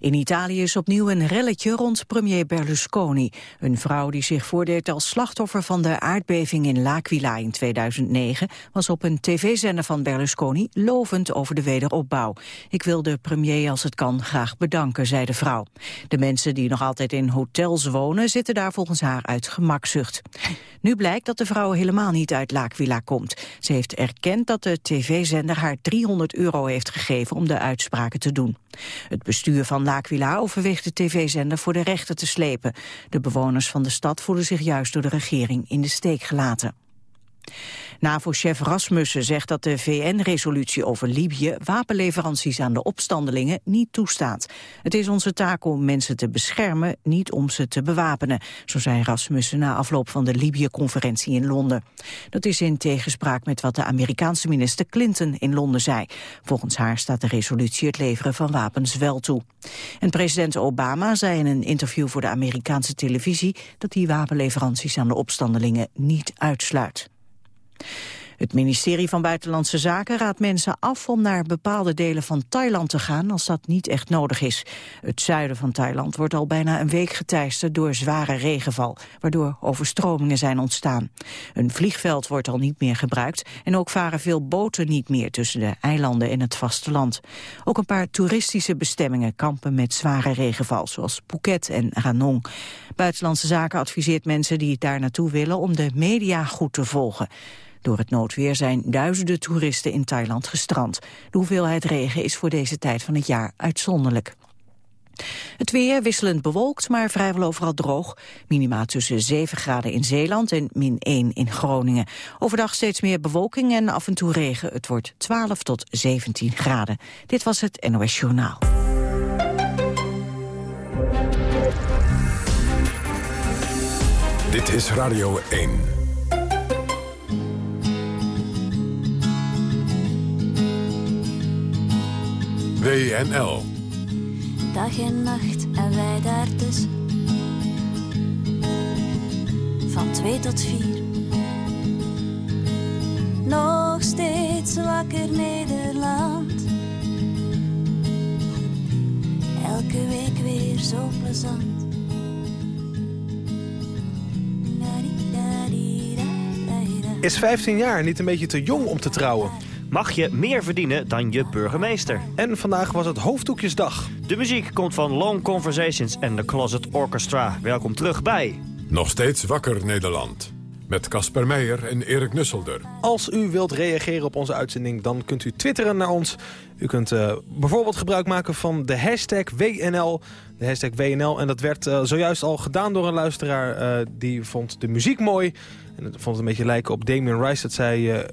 In Italië is opnieuw een relletje rond premier Berlusconi. Een vrouw die zich voordeed als slachtoffer van de aardbeving in L'Aquila in 2009... was op een tv-zender van Berlusconi lovend over de wederopbouw. Ik wil de premier als het kan graag bedanken, zei de vrouw. De mensen die nog altijd in hotels wonen zitten daar volgens haar uit gemakzucht. Nu blijkt dat de vrouw helemaal niet uit L'Aquila komt. Ze heeft erkend dat de tv-zender haar 300 euro heeft gegeven om de uitspraken te doen. Het bestuur van L'Aquila overweegt de tv-zender voor de rechter te slepen. De bewoners van de stad voelen zich juist door de regering in de steek gelaten. NAVO-chef Rasmussen zegt dat de VN-resolutie over Libië wapenleveranties aan de opstandelingen niet toestaat. Het is onze taak om mensen te beschermen, niet om ze te bewapenen, zo zei Rasmussen na afloop van de Libië-conferentie in Londen. Dat is in tegenspraak met wat de Amerikaanse minister Clinton in Londen zei. Volgens haar staat de resolutie het leveren van wapens wel toe. En president Obama zei in een interview voor de Amerikaanse televisie dat hij wapenleveranties aan de opstandelingen niet uitsluit. Het ministerie van Buitenlandse Zaken raadt mensen af om naar bepaalde delen van Thailand te gaan als dat niet echt nodig is. Het zuiden van Thailand wordt al bijna een week geteisterd door zware regenval, waardoor overstromingen zijn ontstaan. Een vliegveld wordt al niet meer gebruikt en ook varen veel boten niet meer tussen de eilanden en het vasteland. Ook een paar toeristische bestemmingen kampen met zware regenval, zoals Phuket en Ranong. Buitenlandse Zaken adviseert mensen die daar naartoe willen om de media goed te volgen. Door het noodweer zijn duizenden toeristen in Thailand gestrand. De hoeveelheid regen is voor deze tijd van het jaar uitzonderlijk. Het weer wisselend bewolkt, maar vrijwel overal droog. Minima tussen 7 graden in Zeeland en min 1 in Groningen. Overdag steeds meer bewolking en af en toe regen. Het wordt 12 tot 17 graden. Dit was het NOS Journaal. Dit is Radio 1. WNL. Dag en nacht en wij daar tussen. Van twee tot vier. Nog steeds wakker Nederland. Elke week weer zo plezant. Is 15 jaar niet een beetje te jong om te trouwen? Mag je meer verdienen dan je burgemeester. En vandaag was het hoofddoekjesdag. De muziek komt van Long Conversations en The Closet Orchestra. Welkom terug bij... Nog steeds wakker Nederland. Met Casper Meijer en Erik Nusselder. Als u wilt reageren op onze uitzending, dan kunt u twitteren naar ons. U kunt uh, bijvoorbeeld gebruik maken van de hashtag WNL. De hashtag WNL. En dat werd uh, zojuist al gedaan door een luisteraar. Uh, die vond de muziek mooi. En vond het een beetje lijken op Damien Rice. Dat zei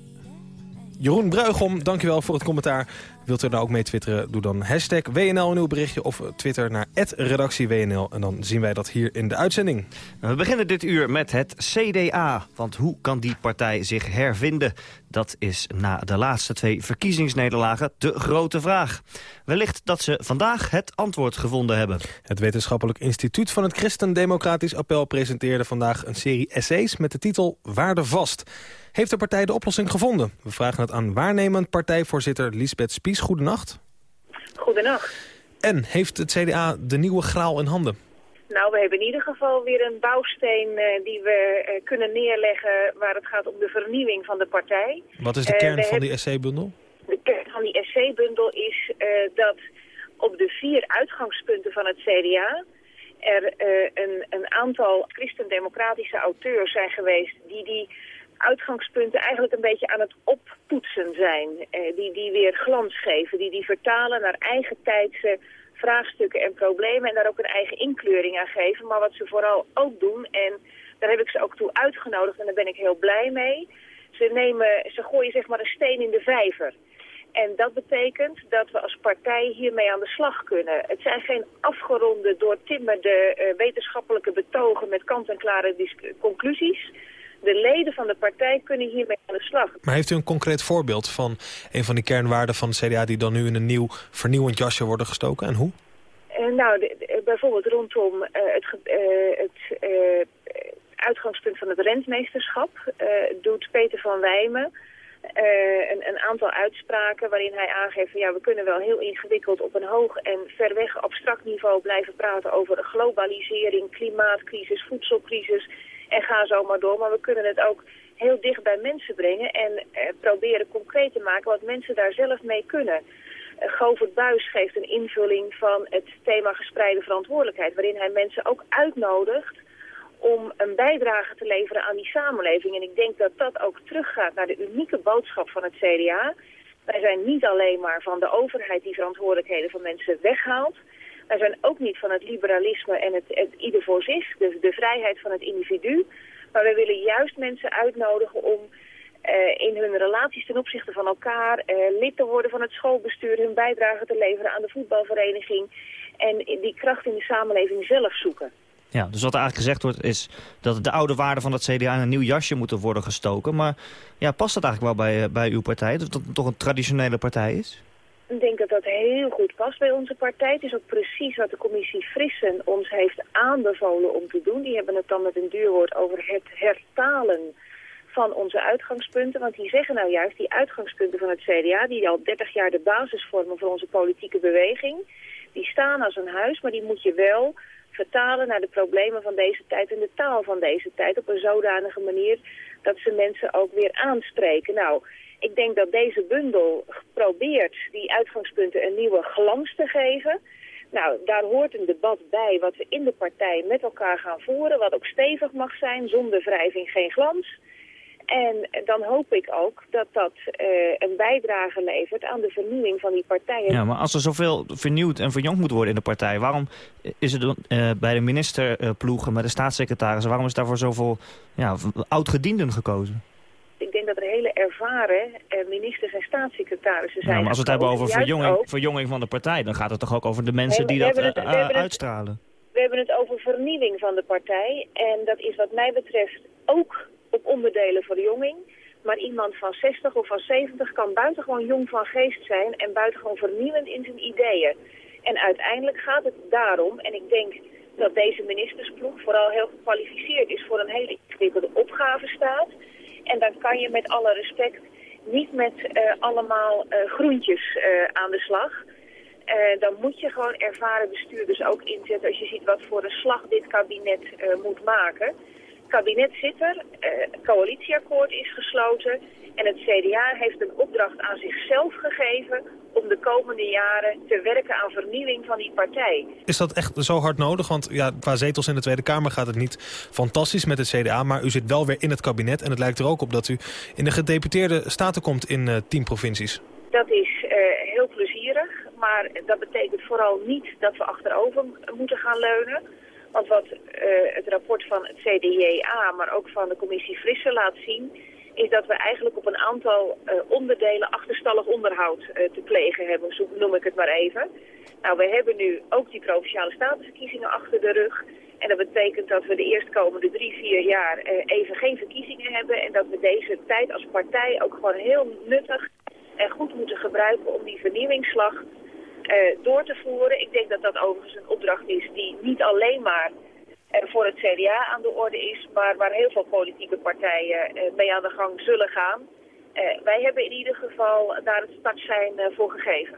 Jeroen Bruigom, dankjewel voor het commentaar. Wilt u daar ook mee twitteren? Doe dan hashtag WNL in uw berichtje of twitter naar redactieWNL. En dan zien wij dat hier in de uitzending. We beginnen dit uur met het CDA. Want hoe kan die partij zich hervinden? Dat is na de laatste twee verkiezingsnederlagen de grote vraag. Wellicht dat ze vandaag het antwoord gevonden hebben. Het Wetenschappelijk Instituut van het Christendemocratisch Appel presenteerde vandaag een serie essays met de titel Waarde Vast. Heeft de partij de oplossing gevonden? We vragen het aan waarnemend partijvoorzitter Lisbeth Spies. Goedenacht. Goedenacht. En heeft het CDA de nieuwe graal in handen? Nou, we hebben in ieder geval weer een bouwsteen uh, die we uh, kunnen neerleggen waar het gaat om de vernieuwing van de partij. Wat is de uh, kern van die SC-bundel? De kern van die SC-bundel is dat op de vier uitgangspunten van het CDA er een, een aantal christendemocratische auteurs zijn geweest die die uitgangspunten eigenlijk een beetje aan het oppoetsen zijn. Eh, die, die weer glans geven, die die vertalen naar eigen tijdse vraagstukken en problemen en daar ook een eigen inkleuring aan geven. Maar wat ze vooral ook doen, en daar heb ik ze ook toe uitgenodigd en daar ben ik heel blij mee. Ze, nemen, ze gooien zeg maar een steen in de vijver. En dat betekent dat we als partij hiermee aan de slag kunnen. Het zijn geen afgeronde, doortimmerde uh, wetenschappelijke betogen met kant-en-klare conclusies de leden van de partij kunnen hiermee aan de slag. Maar heeft u een concreet voorbeeld van een van die kernwaarden van de CDA... die dan nu in een nieuw vernieuwend jasje worden gestoken? En hoe? Uh, nou, de, bijvoorbeeld rondom uh, het, uh, het uitgangspunt van het rentmeesterschap... doet Peter van Wijmen een, een, aantal uitspraken waarin hij aangeeft... Van, ja, we kunnen wel heel ingewikkeld op een hoog en ver weg abstract niveau blijven praten... over globalisering, klimaatcrisis, voedselcrisis en ga zo maar door. Maar we kunnen het ook heel dicht bij mensen brengen en uh, proberen concreet te maken wat mensen daar zelf mee kunnen. Uh, Govert Buis geeft een invulling van het thema gespreide verantwoordelijkheid... waarin hij mensen ook uitnodigt om een bijdrage te leveren aan die samenleving. En ik denk dat dat ook teruggaat naar de unieke boodschap van het CDA. Wij zijn niet alleen maar van de overheid die verantwoordelijkheden van mensen weghaalt. Wij zijn ook niet van het liberalisme en het, ieder voor zich, dus de vrijheid van het individu. Maar we willen juist mensen uitnodigen om uh, in hun relaties ten opzichte van elkaar uh, lid te worden van het schoolbestuur, hun bijdrage te leveren aan de voetbalvereniging en die kracht in de samenleving zelf zoeken. Ja, dus wat er eigenlijk gezegd wordt is dat de oude waarden van het CDA in een nieuw jasje moeten worden gestoken. Maar ja, past dat eigenlijk wel bij, bij uw partij, dat het toch een traditionele partij is? Ik denk dat dat heel goed past bij onze partij. Het is ook precies wat de commissie Frissen ons heeft aanbevolen om te doen. Die hebben het dan met een duurwoord over het hertalen van onze uitgangspunten. Want die zeggen nou juist, die uitgangspunten van het CDA... die al 30 jaar de basis vormen voor onze politieke beweging... die staan als een huis, maar die moet je wel vertalen naar de problemen van deze tijd en de taal van deze tijd op een zodanige manier dat ze mensen ook weer aanspreken. Nou, ik denk dat deze bundel probeert die uitgangspunten een nieuwe glans te geven. Nou, daar hoort een debat bij wat we in de partij met elkaar gaan voeren, wat ook stevig mag zijn, zonder wrijving geen glans. En dan hoop ik ook dat dat uh, een bijdrage levert aan de vernieuwing van die partijen. Ja, maar als er zoveel vernieuwd en verjongd moet worden in de partij... waarom is het uh, bij de ministerploegen, met de staatssecretaris... waarom is daarvoor zoveel ja, oud-gedienden gekozen? Dat er hele ervaren uh, ministers en staatssecretarissen zijn. Ja, maar als we het hebben over verjonging, van de partij... dan gaat het toch ook over de mensen die dat het, uitstralen? we hebben het over vernieuwing van de partij. En dat is wat mij betreft ook op onderdelen verjonging. Maar iemand van 60 of van 70 kan buitengewoon jong van geest zijn en buitengewoon vernieuwend in zijn ideeën. En uiteindelijk gaat het daarom, en ik denk dat deze ministersploeg vooral heel gekwalificeerd is voor een hele ingewikkelde opgave staat. En dan kan je met alle respect niet met uh, allemaal uh, groentjes uh, aan de slag. dan moet je gewoon ervaren bestuurders ook inzetten als je ziet wat voor een slag dit kabinet moet maken kabinet zit er, eh, coalitieakkoord is gesloten en het CDA heeft een opdracht aan zichzelf gegeven om de komende jaren te werken aan vernieuwing van die partij. Is dat echt zo hard nodig? Want ja, qua zetels in de Tweede Kamer gaat het niet fantastisch met het CDA... maar u zit wel weer in het kabinet en het lijkt er ook op dat u in de gedeputeerde staten komt in uh, tien provincies. Dat is uh, heel plezierig, maar dat betekent vooral niet dat we achterover moeten gaan leunen... Want wat uh, het rapport van het CDJA, maar ook van de commissie Frisse laat zien... is dat we eigenlijk op een aantal uh, onderdelen achterstallig onderhoud uh, te plegen hebben, zo noem ik het maar even. Nou, we hebben nu ook die Provinciale Statenverkiezingen achter de rug... En dat betekent dat we de eerstkomende drie, vier jaar even geen verkiezingen hebben... en dat we deze tijd als partij ook gewoon heel nuttig en goed moeten gebruiken om die vernieuwingsslag door te voeren. Ik denk dat dat overigens een opdracht is die niet alleen maar uh, voor het CDA aan de orde is, maar waar heel veel politieke partijen uh, mee aan de gang zullen gaan. wij hebben in ieder geval daar het startsein voor gegeven.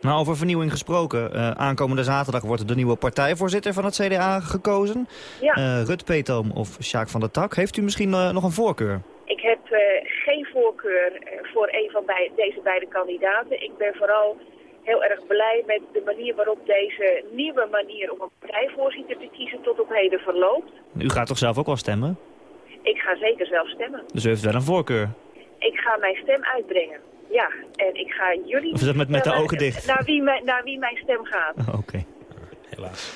Nou, over vernieuwing gesproken. aankomende zaterdag wordt de nieuwe partijvoorzitter van het CDA gekozen. Ja. Rut Peetoom of Sjaak van der Tak. Heeft u misschien nog een voorkeur? Ik heb geen voorkeur voor een van bij, deze beide kandidaten. Ik ben vooral heel erg blij met de manier waarop deze nieuwe manier om een partijvoorzitter te kiezen tot op heden verloopt. U gaat toch zelf ook wel stemmen? Ik ga zeker zelf stemmen. Dus u heeft wel een voorkeur? Ik ga mijn stem uitbrengen. Ja, en ik ga jullie... Of is dat met, met de ogen dicht? Naar wie, mijn, naar wie mijn stem gaat. Oké. Helaas.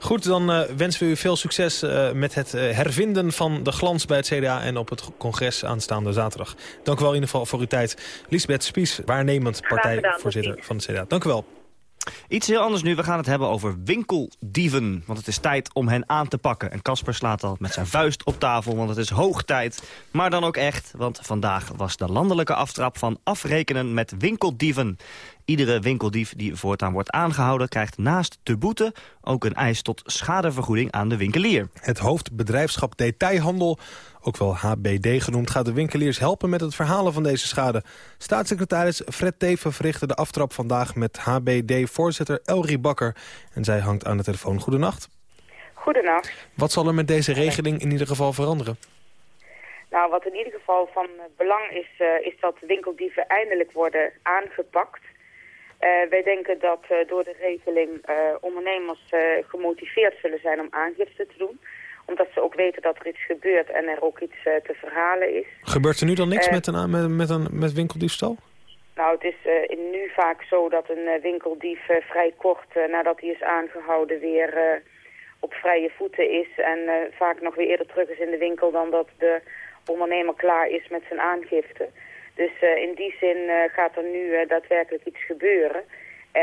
Goed, dan uh, wensen we u veel succes uh, met het uh, hervinden van de glans bij het CDA... en op het congres aanstaande zaterdag. Dank u wel in ieder geval voor uw tijd. Lisbeth Spies, waarnemend partijvoorzitter van het CDA. Dank u wel. Iets heel anders nu. We gaan het hebben over winkeldieven. Want het is tijd om hen aan te pakken. En Casper slaat al met zijn vuist op tafel, want het is hoog tijd. Maar dan ook echt, want vandaag was de landelijke aftrap van afrekenen met winkeldieven. Iedere winkeldief die voortaan wordt aangehouden... krijgt naast de boete ook een eis tot schadevergoeding aan de winkelier. Het hoofdbedrijfschap Detailhandel, ook wel HBD genoemd... gaat de winkeliers helpen met het verhalen van deze schade. Staatssecretaris Fred Teven verrichtte de aftrap vandaag met HBD-voorzitter Elrie Bakker. En zij hangt aan de telefoon. Goedenacht. Goedenacht. Wat zal er met deze regeling in ieder geval veranderen? Nou, wat in ieder geval van belang is, uh, is dat winkeldieven eindelijk worden aangepakt. Uh, wij denken dat uh, door de regeling ondernemers gemotiveerd zullen zijn om aangifte te doen. Omdat ze ook weten dat er iets gebeurt en er ook iets te verhalen is. Gebeurt er nu dan niks met, een, met, met, een, met winkeldiefstal? Nou, het is nu vaak zo dat een winkeldief vrij kort nadat hij is aangehouden weer op vrije voeten is. En vaak nog weer eerder terug is in de winkel dan dat de ondernemer klaar is met zijn aangifte. Dus uh, in die zin uh, gaat er nu uh, daadwerkelijk iets gebeuren.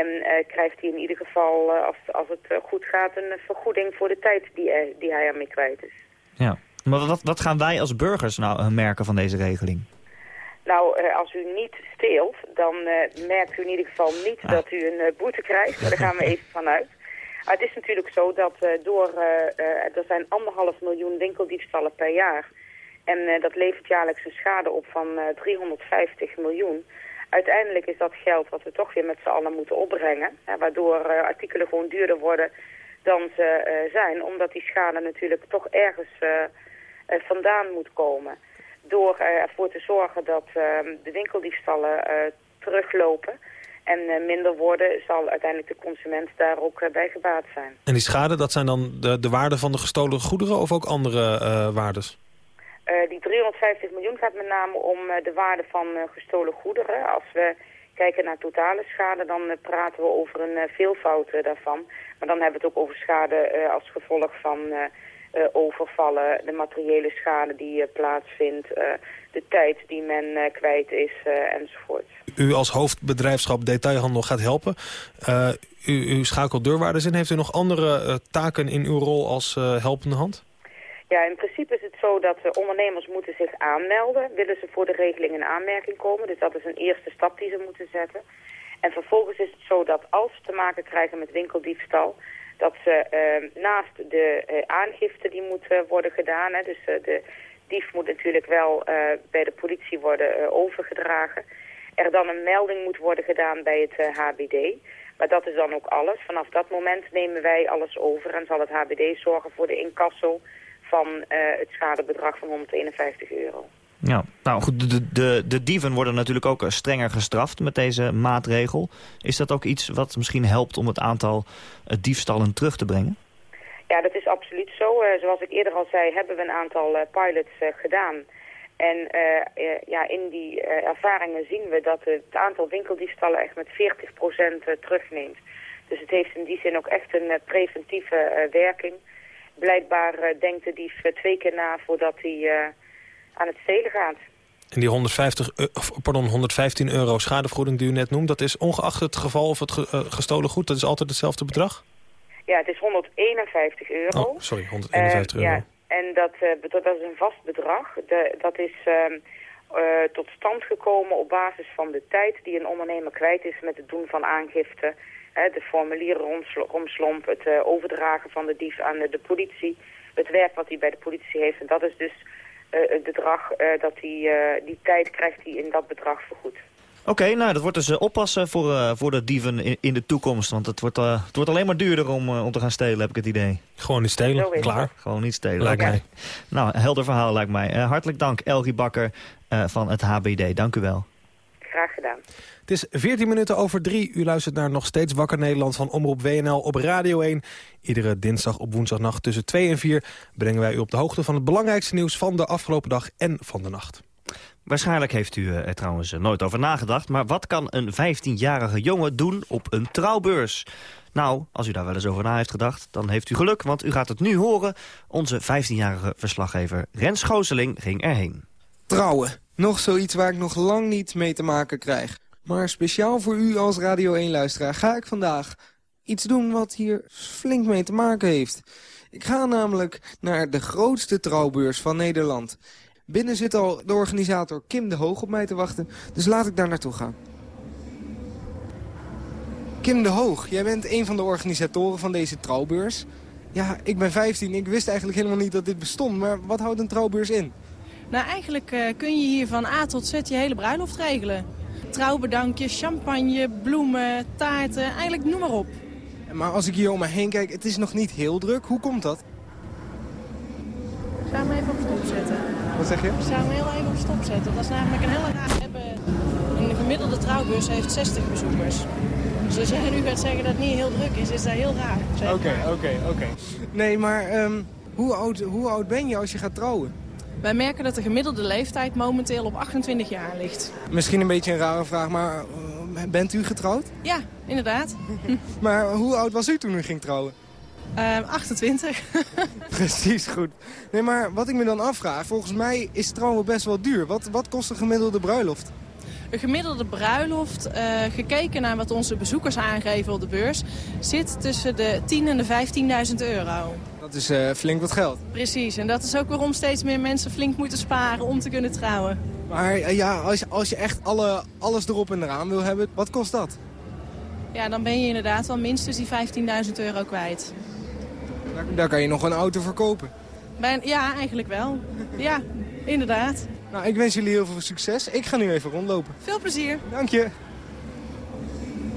En krijgt hij in ieder geval, als, als het goed gaat, een vergoeding voor de tijd die, hij, die hij ermee kwijt is. Ja, maar wat, wat gaan wij als burgers nou merken van deze regeling? Nou, als u niet steelt, dan merkt u in ieder geval niet ah. dat u een boete krijgt. Daar gaan we even vanuit. Maar het is natuurlijk zo dat door, er zijn anderhalf miljoen winkeldiefstallen per jaar en dat levert jaarlijks een schade op van uh, eh, 350 miljoen. Uiteindelijk is dat geld wat we toch weer met z'n allen moeten opbrengen. Hè, waardoor uh, artikelen gewoon duurder worden dan ze zijn. Omdat die schade natuurlijk toch ergens vandaan moet komen. Door ervoor te zorgen dat ehm, de winkeldiefstallen teruglopen en minder worden, zal uiteindelijk de consument daar ook bij gebaat zijn. En die schade, dat zijn dan de, de waarde van de gestolen goederen of ook andere waardes? Uh, die 350 miljoen gaat met name om uh, de waarde van uh, gestolen goederen. Als we kijken naar totale schade, dan praten we over een veelvoud daarvan. Maar dan hebben we het ook over schade als gevolg van overvallen, de materiële schade die plaatsvindt, de tijd die men kwijt is enzovoort. U als hoofdbedrijfschap detailhandel gaat helpen. u, u schakelt deurwaarders in. Heeft u nog andere taken in uw rol als helpende hand? Ja, in principe is het zo dat de ondernemers moeten zich aanmelden. Willen ze voor de regeling in aanmerking komen. Dus dat is een eerste stap die ze moeten zetten. En vervolgens is het zo dat als ze te maken krijgen met winkeldiefstal... dat ze uh, naast de uh, aangifte die moet uh, worden gedaan... Hè, dus de dief moet natuurlijk wel bij de politie worden overgedragen... er dan een melding moet worden gedaan bij het HBD... Maar dat is dan ook alles. Vanaf dat moment nemen wij alles over en zal het HBD zorgen voor de incasso van uh, het schadebedrag van 151 euro. Ja, nou goed, de, de, de dieven worden natuurlijk ook strenger gestraft met deze maatregel. Is dat ook iets wat misschien helpt om het aantal uh, diefstallen terug te brengen? Ja, dat is absoluut zo. Uh, zoals ik eerder al zei, hebben we een aantal pilots gedaan. En ja, in die ervaringen zien we dat het aantal winkeldiefstallen echt met 40% terugneemt. Dus het heeft in die zin ook echt een preventieve werking blijkbaar uh, denkt de dief uh, twee keer na voordat hij uh, aan het stelen gaat. En die 150, pardon, 115 euro schadevergoeding die u net noemt... dat is ongeacht het geval of het gestolen goed, dat is altijd hetzelfde bedrag? Ja, het is 151 euro. Oh, sorry, 151 euro. Ja, en dat, dat is een vast bedrag. De, dat is ehm, tot stand gekomen op basis van de tijd die een ondernemer kwijt is... met het doen van aangifte de formulieren romslomp, het uh, overdragen van de dief aan de, de, politie, het werk wat hij bij de politie heeft. En dat is dus uh, het bedrag, uh, dat hij, die tijd krijgt hij in dat bedrag vergoed. Oké, nou dat wordt dus oppassen voor, voor de dieven in, in, de toekomst. Want het wordt, het wordt alleen maar duurder om, om te gaan stelen, heb ik het idee. Gewoon niet stelen, klaar. Gewoon niet stelen. Lijkt mij. Nou, helder verhaal lijkt mij. hartelijk dank, Elgie Bakker van het HBD. Dank u wel. Graag gedaan. Het is 14 minuten over drie. U luistert naar Nog Steeds Wakker Nederland van Omroep WNL op Radio 1. Iedere dinsdag op woensdagnacht tussen 2 en 4... brengen wij u op de hoogte van het belangrijkste nieuws van de afgelopen dag en van de nacht. Waarschijnlijk heeft u er trouwens nooit over nagedacht... maar wat kan een 15-jarige jongen doen op een trouwbeurs? Nou, als u daar wel eens over na heeft gedacht, dan heeft u geluk... want u gaat het nu horen. Onze 15-jarige verslaggever Rens Gooseling ging erheen. Trouwen. Nog zoiets waar ik nog lang niet mee te maken krijg. Maar speciaal voor u als Radio 1-luisteraar ga ik vandaag iets doen wat hier flink mee te maken heeft. Ik ga namelijk naar de grootste trouwbeurs van Nederland. Binnen zit al de organisator Kim de Hoog op mij te wachten, dus laat ik daar naartoe gaan. Kim de Hoog, jij bent een van de organisatoren van deze trouwbeurs. Ja, ik ben 15, ik wist eigenlijk helemaal niet dat dit bestond. Maar wat houdt een trouwbeurs in? Nou, eigenlijk uh, kun je hier van A tot Z je hele bruiloft regelen. Trouwbedankjes, champagne, bloemen, taarten, eigenlijk noem maar op. Maar als ik hier om me heen kijk, het is nog niet heel druk. Hoe komt dat? Ik ga hem even op stop zetten. Wat zeg je? Ik ga hem heel even op stop zetten. Dat is namelijk een hele raar... Een gemiddelde trouwbus heeft 60 bezoekers. Dus als jij nu gaat zeggen dat het niet heel druk is, is dat heel raar. Oké, oké, oké. Nee, maar um, hoe, oud, hoe oud ben je als je gaat trouwen? Wij merken dat de gemiddelde leeftijd momenteel op 28 jaar ligt. Misschien een beetje een rare vraag, maar uh, bent u getrouwd? Ja, inderdaad. maar hoe oud was u toen u ging trouwen? Uh, 28. Precies, goed. Nee, maar wat ik me dan afvraag, volgens mij is trouwen best wel duur. Wat, wat kost een gemiddelde bruiloft? Een gemiddelde bruiloft, uh, gekeken naar wat onze bezoekers aangeven op de beurs, zit tussen de 10 en de 15.000 euro. Dat is uh, flink wat geld. Precies, en dat is ook waarom steeds meer mensen flink moeten sparen om te kunnen trouwen. Maar uh, ja, als, als je echt alle, alles erop en eraan wil hebben, wat kost dat? Ja, dan ben je inderdaad wel minstens die 15.000 euro kwijt. Daar, daar, kan je nog een auto verkopen. Bij, ja, eigenlijk wel. Ja, inderdaad. Nou, ik wens jullie heel veel succes. Ik ga nu even rondlopen. Veel plezier. Dank je.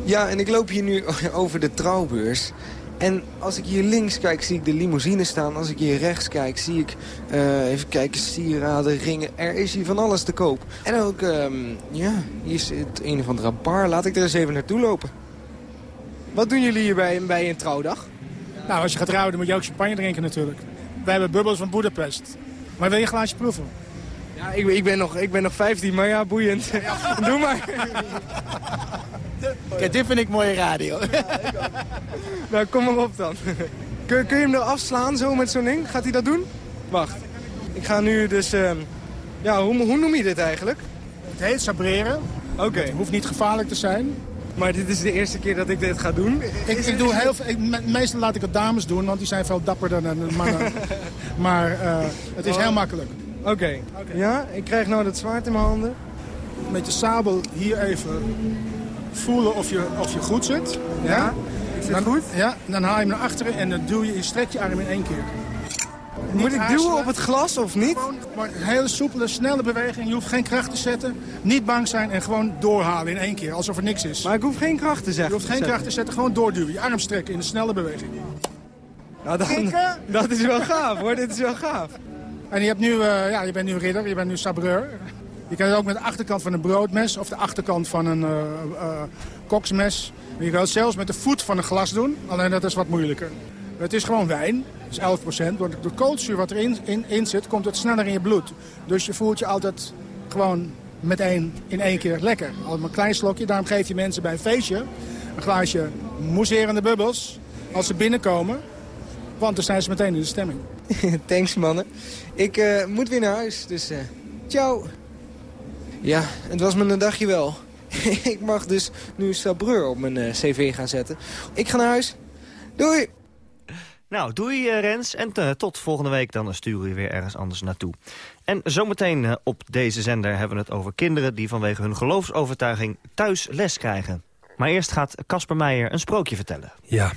Ja, en ik loop hier nu over de trouwbeurs. En als ik hier links kijk, zie ik de limousine staan. Als ik hier rechts kijk, zie ik, uh, even kijken, sieraden, ringen. Er is hier van alles te koop. En ook, um, ja, hier het een of andere bar. Laat ik er eens even naartoe lopen. Wat doen jullie hier bij, bij een trouwdag? Nou, als je gaat trouwen, dan moet je ook champagne drinken natuurlijk. Wij hebben bubbels van Budapest. Maar wil je een glaasje proeven? Ja, ik, ik, ben nog, ik ben nog 15, maar ja, boeiend. Doe maar. Kijk, dit vind ik mooie radio. nou, kom maar op dan. Kun, kun je hem er afslaan zo met zo'n ding? Gaat hij dat doen? Wacht. Ik ga nu dus... Uh, ja, hoe, hoe noem je dit eigenlijk? Het heet sabreren. Oké. Okay. hoeft niet gevaarlijk te zijn. Maar dit is de eerste keer dat ik dit ga doen. Ik, ik doe heel veel, ik, meestal laat ik het dames doen, want die zijn veel dapperder dan de mannen. maar uh, het is heel makkelijk. Oké. Okay. Okay. Ja, ik krijg nou dat zwaard in mijn handen. Met je sabel hier even voelen of je, of je goed zit. Ja, ja? dan, goed. Ja, dan haal je hem naar achteren en dan duw je, je strek je arm in één keer. Moet ik duwen op het glas of niet? Gewoon, een hele soepele, snelle beweging. Je hoeft geen kracht te zetten. Niet bang zijn en gewoon doorhalen in één keer. Alsof er niks is. Maar ik hoef geen kracht te zetten. Je hoeft geen kracht te zetten. Gewoon doorduwen. Je arm strekken in een snelle beweging. Nou, dan, dat is wel gaaf hoor. Dit is wel gaaf. En je, hebt nu, uh, ja, je bent nu ridder. Je bent nu sabreur. Je kan het ook met de achterkant van een broodmes of de achterkant van een uh, koksmes. Je kan het zelfs met de voet van een glas doen. Alleen dat is wat moeilijker. Het is gewoon wijn. Dat is 11 procent. Door de koolzuur wat erin in, in zit, komt het sneller in je bloed. Dus je voelt je altijd gewoon meteen in één keer lekker. Al een klein slokje. Daarom geef je mensen bij een feestje een glaasje mousserende bubbels. Als ze binnenkomen. Want dan zijn ze meteen in de stemming. Thanks mannen. Ik uh, moet weer naar huis. Dus ciao. Ja, het was me een dagje wel. ik mag dus nu sabreur op mijn uh, cv gaan zetten. Ik ga naar huis. Doei! Nou, doei Rens. En uh, tot volgende week, dan sturen we weer ergens anders naartoe. En zometeen uh, op deze zender hebben we het over kinderen... die vanwege hun geloofsovertuiging thuis les krijgen. Maar eerst gaat Casper Meijer een sprookje vertellen. Ja,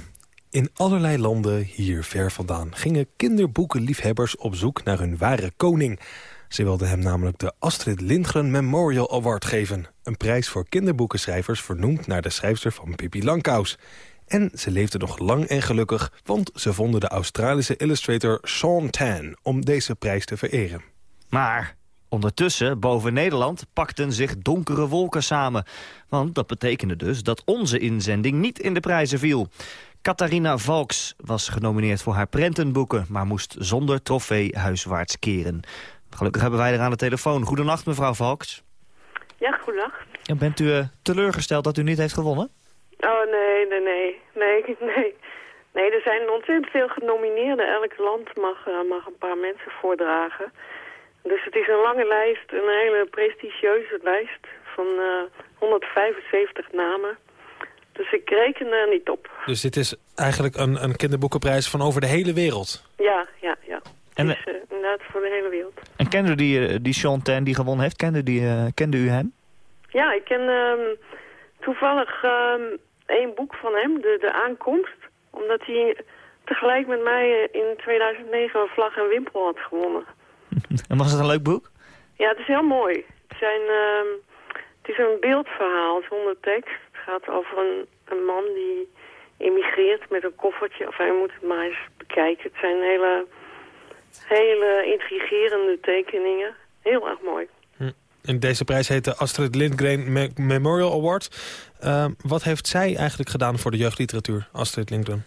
in allerlei landen hier ver vandaan... gingen kinderboekenliefhebbers op zoek naar hun ware koning... Ze wilden hem namelijk de Astrid Lindgren Memorial Award geven. Een prijs voor kinderboekenschrijvers vernoemd naar de schrijfster van Pippi Langkous. En ze leefden nog lang en gelukkig, want ze vonden de Australische illustrator Sean Tan om deze prijs te vereren. Maar ondertussen, boven Nederland, pakten zich donkere wolken samen. Want dat betekende dus dat onze inzending niet in de prijzen viel. Catharina Valks was genomineerd voor haar prentenboeken... maar moest zonder trofee huiswaarts keren. Gelukkig hebben wij er aan de telefoon. Goedenacht, mevrouw Valks. Ja, goedenacht. En bent u uh, teleurgesteld dat u niet heeft gewonnen? Oh, nee, nee, nee. Nee, nee. Nee, er zijn ontzettend veel genomineerden. Elk land mag, uh, mag een paar mensen voordragen. Dus het is een lange lijst, een hele prestigieuze lijst van uh, eh, 175 namen. Dus ik reken er niet op. Dus dit is eigenlijk een, een kinderboekenprijs van over de hele wereld? Ja, ja, ja. En, dus, uh, inderdaad voor de hele wereld. En kende u die, die Sean die gewonnen heeft? Kende, die, uh, kende u hem? Ja, ik ken um, toevallig... Um, één boek van hem, de, de Aankomst. Omdat hij tegelijk met mij in 2009 een vlag en wimpel had gewonnen. En was het een leuk boek? Ja, het is heel mooi. Het, zijn, ehm, het is een beeldverhaal zonder tekst. Het gaat over een, een man die emigreert met een koffertje. Of hij moet het maar eens bekijken. Het zijn hele, hele intrigerende tekeningen. Heel erg mooi. En deze prijs heet de Astrid Lindgren Me- Memorial Award. Ehm, wat heeft zij eigenlijk gedaan voor de jeugdliteratuur, Astrid Lindgren?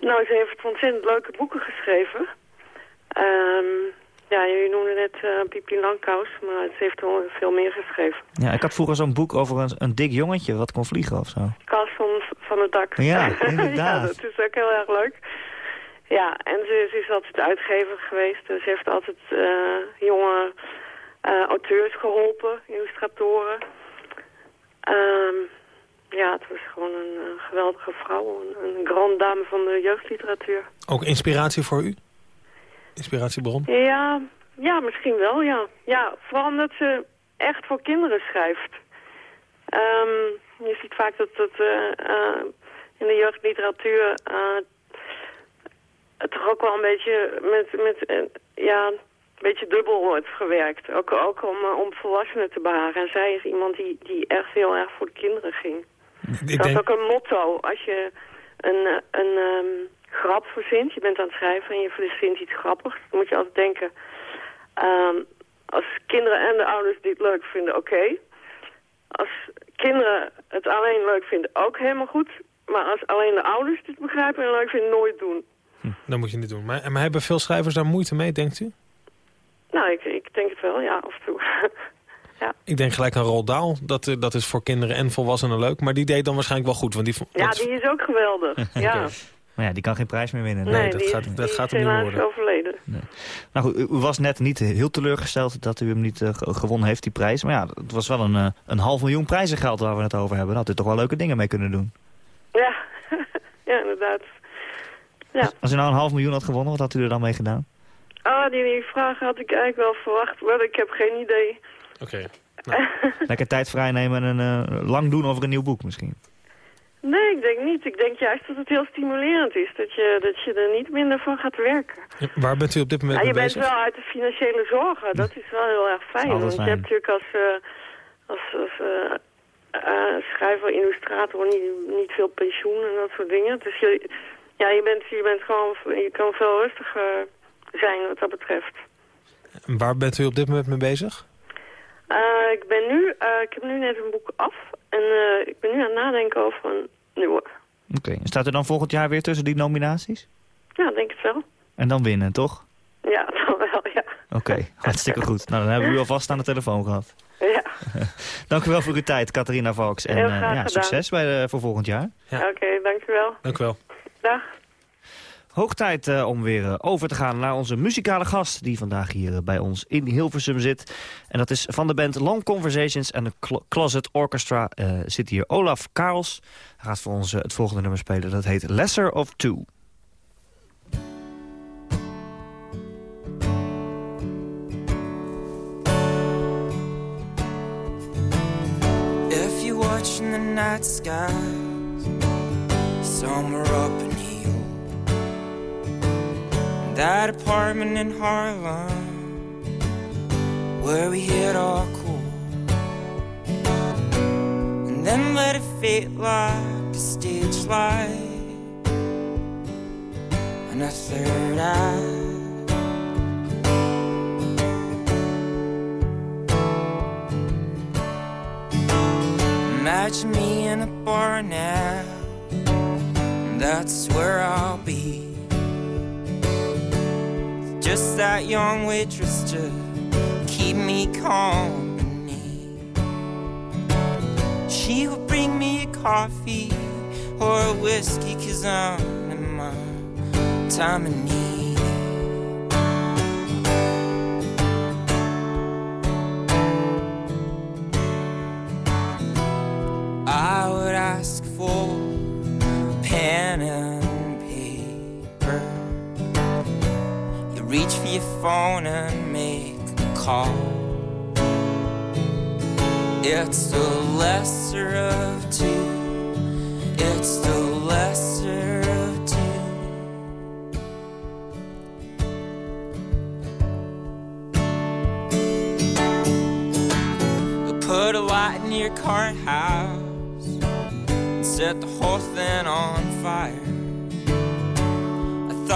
Nou, ze heeft ontzettend leuke boeken geschreven. Ehm, ja, je noemde net uh, Pipi Langkous, maar ze heeft wel veel meer geschreven. Ja, ik had vroeger zo'n boek over een, een dik jongetje wat kon vliegen of zo. Kast van, van het dak. Ja, ja, inderdaad. dat is ook heel erg leuk. Ja, en ze, ze is altijd uitgever geweest. Dus ze heeft altijd eh, jonge eh, auteurs geholpen, illustratoren. Ehm, ja, het was gewoon een eh, geweldige vrouw. Een, een grand dame van de jeugdliteratuur. Ook inspiratie voor u? Inspiratiebron? Ja, ja, misschien wel, ja. Ja, vooral omdat ze echt voor kinderen schrijft. Ehm, je ziet vaak dat het uh, in de jeugdliteratuur toch ook wel een beetje met, met uh, ja, een beetje dubbel wordt gewerkt. Ook, ook om, om volwassenen te behagen. En zij is iemand die, die echt heel erg voor de kinderen ging. Ik dat is denk- ook een motto. Als je een, een um, grap verzint, je bent aan het schrijven en je verzint iets grappigs, dan moet je altijd denken, um, als kinderen en de ouders dit leuk vinden, oké. Als kinderen het alleen leuk vinden, ook helemaal goed. Maar als alleen de ouders dit begrijpen en leuk vinden, nooit doen. Dat moet je niet doen. Maar, maar hebben veel schrijvers daar moeite mee, denkt u? Nou, ik, ik denk het wel, ja, af en toe. Ik denk gelijk aan Roald Dahl. Dat, eh, dat is voor kinderen en volwassenen leuk. Maar die deed dan waarschijnlijk wel goed. Want die, ja, dat- die is ook geweldig. Ja. Maar ja, die kan geen prijs meer winnen. Nee, dat gaat- is- dat gaat is hem niet worden. overleden. Nou goed, u u was net niet heel teleurgesteld dat u hem niet eh, ge- gewonnen heeft, die prijs. Maar ja, het was wel een, eh, een half miljoen prijzengeld waar we het over hebben. Daar had u toch wel leuke dingen mee kunnen doen. Ja, ja inderdaad. Ja. Als u nou een half miljoen had gewonnen, wat had u er dan mee gedaan? Ah, die, die vraag had ik eigenlijk wel verwacht, maar ik heb geen idee. Oké. Lekker tijd vrijnemen en een, eh, lang doen over een nieuw boek misschien. Nee, ik denk niet. Ik denk juist dat het heel stimulerend is. Dat je, dat je er niet minder van gaat werken. Ja, Waar bent u op dit moment Ja, je mee bent bezig? wel uit de financiële zorgen. Dat is wel heel erg fijn. Want je hebt natuurlijk als, eh, als, als eh, eh, schrijver, illustrator niet, niet veel pensioen en dat soort dingen. Dus je, ja, je, bent, je, bent gewoon, je kan veel rustiger zijn wat dat betreft. En Waar bent u op dit moment mee bezig? Eh, ik ben nu, eh, ik heb nu net een boek af en eh, ik ben nu aan het nadenken over een nieuwe. Oké, en staat u dan volgend jaar weer tussen die nominaties? Ja, denk het wel. En dan winnen, toch? Ja, dan wel, ja. Oké, hartstikke goed. Nou, dan hebben we u alvast aan de telefoon gehad. Ja, Dank u wel voor uw tijd, Catharina Valks. En eh, ja, succes bij de, voor volgend jaar. oké, dankjewel. Dank u wel. Dag. Hoog tijd eh, om weer eh, over te gaan naar onze muzikale gast... die vandaag hier eh, bij ons in Hilversum zit. En dat is van de band Long Conversations en de Clo- Closet Orchestra... eh, zit hier Olaf Karls. Hij gaat voor ons het volgende nummer spelen. Dat heet Lesser of Two. If you're watching the night skies somewhere up that apartment in Harlem where we hit our cool, and then let it fade like a stage light and a third eye. Imagine me in a bar now. That's where I'll be. Just that young waitress to keep me company. She will bring me a coffee or a whiskey, cause I'm in my time of need. phone and make a call. It's the lesser of two. It's the lesser of two. Put a light in your current house and set the whole thing on fire.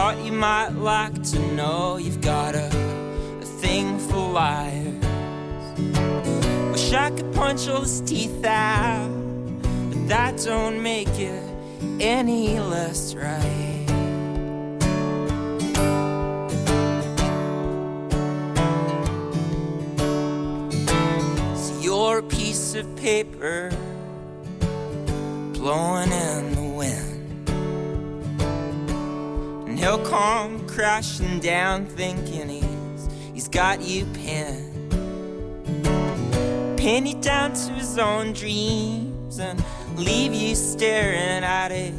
Thought you might like to know you've got a, a thing for liars. Wish I could punch all his teeth out, but that don't make it any less right. So you're a piece of paper blowing in the he'll come crashing down thinking he's, he's got you pinned. Pin you down to his own dreams and leave you staring at a,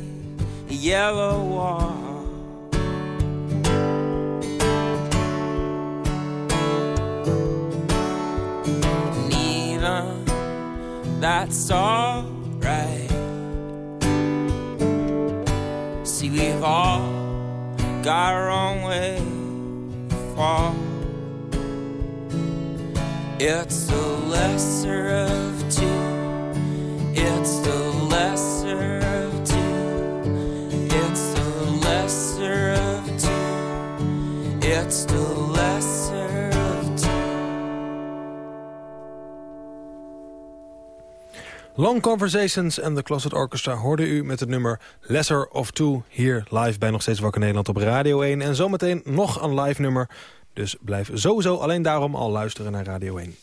yellow wall. And even that's alright. See, we've all got our own way fall. It's the lesser of two. It's the Long Conversations en The Closet Orchestra hoorde u met het nummer Lesser of Two... hier live bij Nog Steeds Wakker Nederland op Radio 1. En zometeen nog een live nummer. Dus blijf sowieso alleen daarom al luisteren naar Radio 1.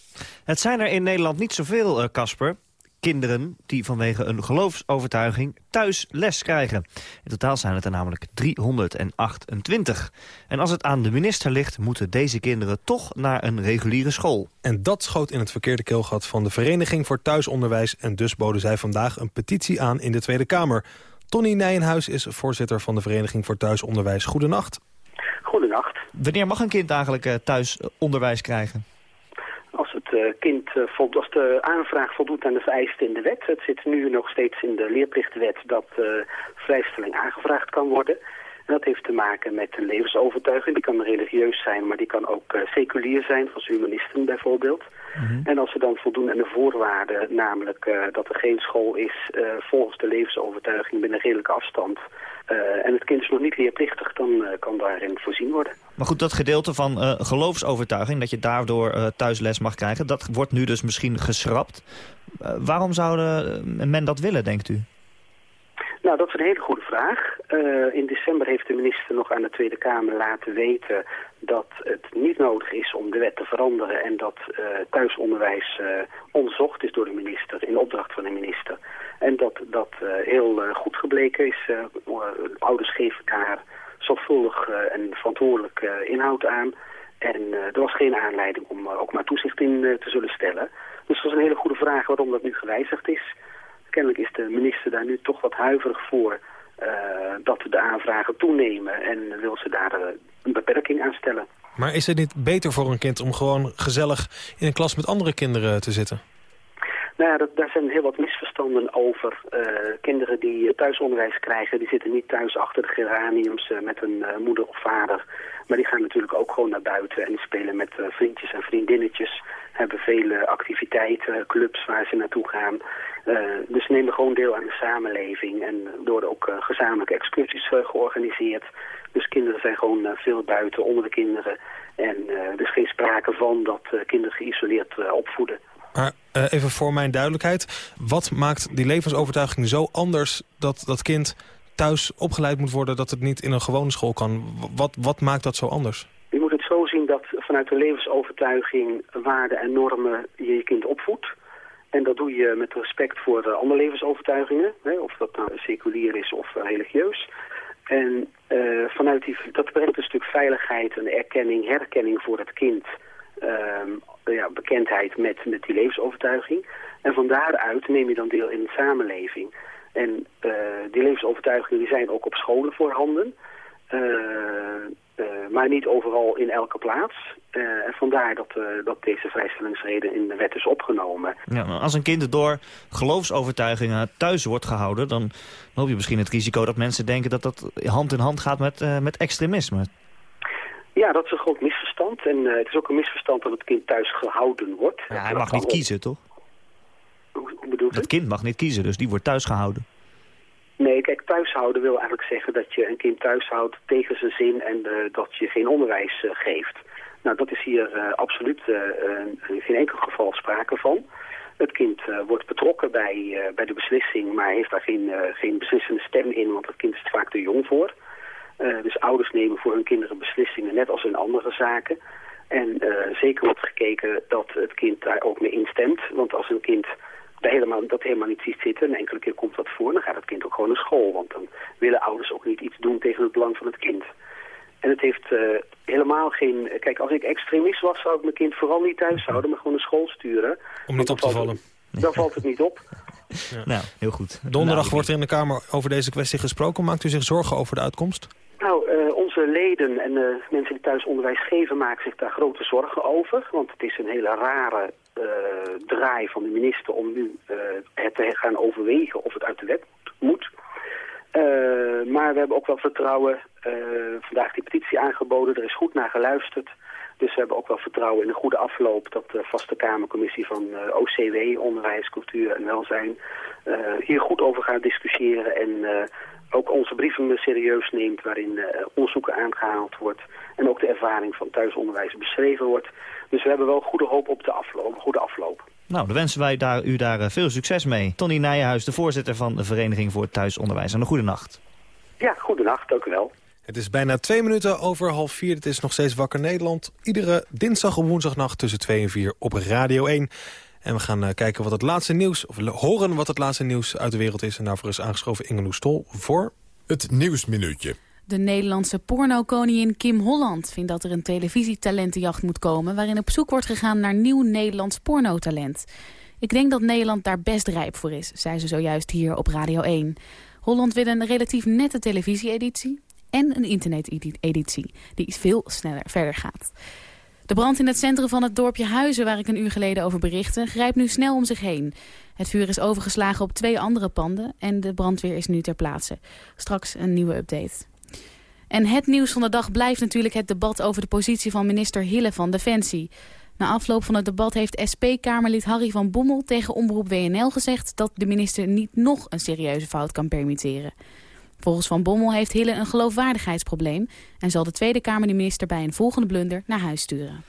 Het zijn er in Nederland niet zoveel, eh, Casper. Kinderen die vanwege een geloofsovertuiging thuis les krijgen. In totaal zijn het er namelijk 328. En als het aan de minister ligt, moeten deze kinderen toch naar een reguliere school. En dat schoot in het verkeerde keelgat van de Vereniging voor Thuisonderwijs... en dus boden zij vandaag een petitie aan in de Tweede Kamer. Tony Nijenhuis is voorzitter van de Vereniging voor Thuisonderwijs. Goedenacht. Goedenacht. Wanneer mag een kind eigenlijk eh, thuis onderwijs krijgen? Eh, kind, eh, als de aanvraag voldoet aan de vereisten in de wet. Het zit nu nog steeds in de leerplichtwet dat uh, vrijstelling aangevraagd kan worden. En dat heeft te maken met een levensovertuiging. Die kan religieus zijn, maar die kan ook seculier zijn, van humanisten bijvoorbeeld. Mm -hmm. En als ze dan voldoen aan de voorwaarden, namelijk uh, dat er geen school is uh, volgens de levensovertuiging binnen redelijke afstand. Uh, en het kind is nog niet leerplichtig, dan kan daarin voorzien worden. Maar goed, dat gedeelte van geloofsovertuiging, dat je daardoor thuis les mag krijgen, dat wordt nu dus misschien geschrapt. waarom zou men dat willen, denkt u? Nou, dat is een hele goede vraag. Uh, in december heeft de minister nog aan de Tweede Kamer laten weten dat het niet nodig is om de wet te veranderen en dat uh, thuisonderwijs uh, onderzocht is door de minister, in opdracht van de minister. En dat dat heel goed gebleken is. ouders geven daar zorgvuldig en verantwoordelijk inhoud aan. En er was geen aanleiding om ook maar toezicht in te zullen stellen. Dus dat is een hele goede vraag waarom dat nu gewijzigd is. Kennelijk is de minister daar nu toch wat huiverig voor dat de aanvragen toenemen en wil ze daar een beperking aan stellen. Maar is het niet beter voor een kind om gewoon gezellig in een klas met andere kinderen te zitten? Nou ja, dat, daar zijn heel wat misverstanden over. Uh, kinderen die thuisonderwijs krijgen, die zitten niet thuis achter de geraniums met een moeder of vader. Maar die gaan natuurlijk ook gewoon naar buiten en spelen met vriendjes en vriendinnetjes. Hebben vele activiteiten, clubs waar ze naartoe gaan. Dus ze nemen gewoon deel aan de samenleving. En worden ook gezamenlijke excursies georganiseerd. Dus kinderen zijn gewoon veel buiten onder de kinderen. En er is geen sprake van dat kinderen geïsoleerd opvoeden. Maar even voor mijn duidelijkheid. Wat maakt die levensovertuiging zo anders dat dat kind thuis opgeleid moet worden... dat het niet in een gewone school kan? Wat, wat maakt dat zo anders? Je moet het zo zien dat vanuit de levensovertuiging waarden en normen je je kind opvoedt. En dat doe je met respect voor andere levensovertuigingen, hè, of dat nou seculier is of uh, religieus. En uh, vanuit die, dat brengt een stuk veiligheid en erkenning, herkenning voor het kind. Ja, bekendheid met, met die levensovertuiging. En van daaruit neem je dan deel in de samenleving. En die levensovertuigingen die zijn ook op scholen voorhanden. Uh, maar niet overal in elke plaats. En vandaar dat, dat deze vrijstellingsreden in de wet is opgenomen. Ja, als een kind door geloofsovertuigingen thuis wordt gehouden... dan loop je misschien het risico dat mensen denken dat dat hand in hand gaat met, met extremisme. Ja, dat is een groot misverstand. En het is ook een misverstand dat het kind thuis gehouden wordt. Ja, hij mag niet kiezen, toch? Hoe, Hoe bedoelt Dat kind mag niet kiezen, dus die wordt thuis gehouden. Nee, kijk, thuishouden wil eigenlijk zeggen dat je een kind thuishoudt tegen zijn zin en eh, dat je geen onderwijs eh, geeft. Nou, dat is hier eh, absoluut eh, eh, in geen enkel geval sprake van. Het kind eh, wordt betrokken bij, eh, bij de beslissing, maar heeft daar geen, eh, geen beslissende stem in, want het kind is er vaak te jong voor. Eh, dus ouders nemen voor hun kinderen beslissingen, net als in andere zaken. En eh, zeker wordt gekeken dat het kind daar ook mee instemt. Want als een kind daar helemaal, dat helemaal niet ziet zitten, en enkele keer komt dat voor, dan gaat het kind ook gewoon naar school. Want dan willen ouders ook niet iets doen tegen het belang van het kind. En het heeft eh, helemaal geen... Kijk, als ik extremist was, zou ik mijn kind vooral niet thuis houden, maar gewoon naar school sturen. Om niet op te vallen. Dan valt het niet op. Nou, heel goed. Donderdag Nou, wordt er in de Kamer over deze kwestie gesproken. Maakt u zich zorgen over de uitkomst? Nou, eh, onze leden en eh, mensen die thuis onderwijs geven maken zich daar grote zorgen over. Want het is een hele rare eh, draai van de minister om nu eh, het te gaan overwegen of het uit de wet moet. Maar we hebben ook wel vertrouwen. vandaag die petitie aangeboden, er is goed naar geluisterd. Dus we hebben ook wel vertrouwen in een goede afloop dat de vaste Kamercommissie van OCW, Onderwijs, Cultuur en Welzijn, hier goed over gaat discussiëren en ook onze brieven serieus neemt waarin eh, onderzoeken aangehaald wordt en ook de ervaring van thuisonderwijs beschreven wordt. Dus we hebben wel goede hoop op de afloop, goede afloop. Nou, dan wensen wij daar, u daar eh, veel succes mee. Tony Nijenhuis, de voorzitter van de Vereniging voor Thuisonderwijs. En een goede nacht. Ja, goedenacht, dank u wel. Het is bijna twee minuten over half vier. Het is nog steeds Wakker Nederland. Iedere dinsdag en woensdagnacht tussen twee en vier op Radio 1. En we gaan eh, kijken wat het laatste nieuws, of horen wat het laatste nieuws uit de wereld is. En daarvoor is aangeschoven Inge Stol voor... Het Nieuwsminuutje. De Nederlandse pornokoningin Kim Holland vindt dat er een televisietalentenjacht moet komen... waarin op zoek wordt gegaan naar nieuw Nederlands pornotalent. Ik denk dat Nederland daar best rijp voor is, zei ze zojuist hier op Radio 1. Holland wil een relatief nette televisie-editie en een internet-editie... die veel sneller verder gaat. De brand in het centrum van het dorpje Huizen, waar ik een uur geleden over berichtte, grijpt nu snel om zich heen. Het vuur is overgeslagen op twee andere panden en de brandweer is nu ter plaatse. Straks een nieuwe update. En het nieuws van de dag blijft natuurlijk het debat over de positie van minister Hille van Defensie. Na afloop van het debat heeft SP-Kamerlid Harry van Bommel tegen Omroep WNL gezegd dat de minister niet nog een serieuze fout kan permitteren. Volgens Van Bommel heeft Hille een geloofwaardigheidsprobleem en zal de Tweede Kamer de minister bij een volgende blunder naar huis sturen.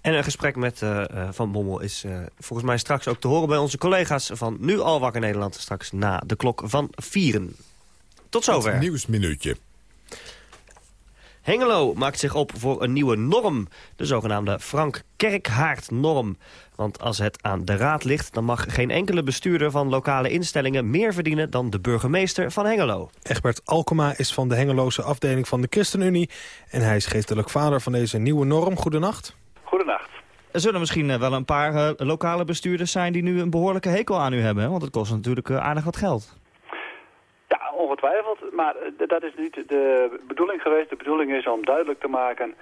En een gesprek met eh, eh, Van Bommel is eh, volgens mij straks ook te horen bij onze collega's van Nu Al Wakker Nederland. Straks na de klok van vieren. Tot zover. Het Nieuwsminuutje. Hengelo maakt zich op voor een nieuwe norm. De zogenaamde Frank Kerkhaard-norm. Want als het aan de raad ligt... dan mag geen enkele bestuurder van lokale instellingen... meer verdienen dan de burgemeester van Hengelo. Egbert Alkema is van de Hengeloze afdeling van de ChristenUnie. En hij is geestelijk vader van deze nieuwe norm. Goedenacht. Goedenacht. Er zullen misschien eh, wel een paar eh, lokale bestuurders zijn... die nu een behoorlijke hekel aan u hebben. hè? Want het kost natuurlijk eh, aardig wat geld. Ja, ongetwijfeld. Maar eh, dat is niet de bedoeling geweest. De bedoeling is om duidelijk te maken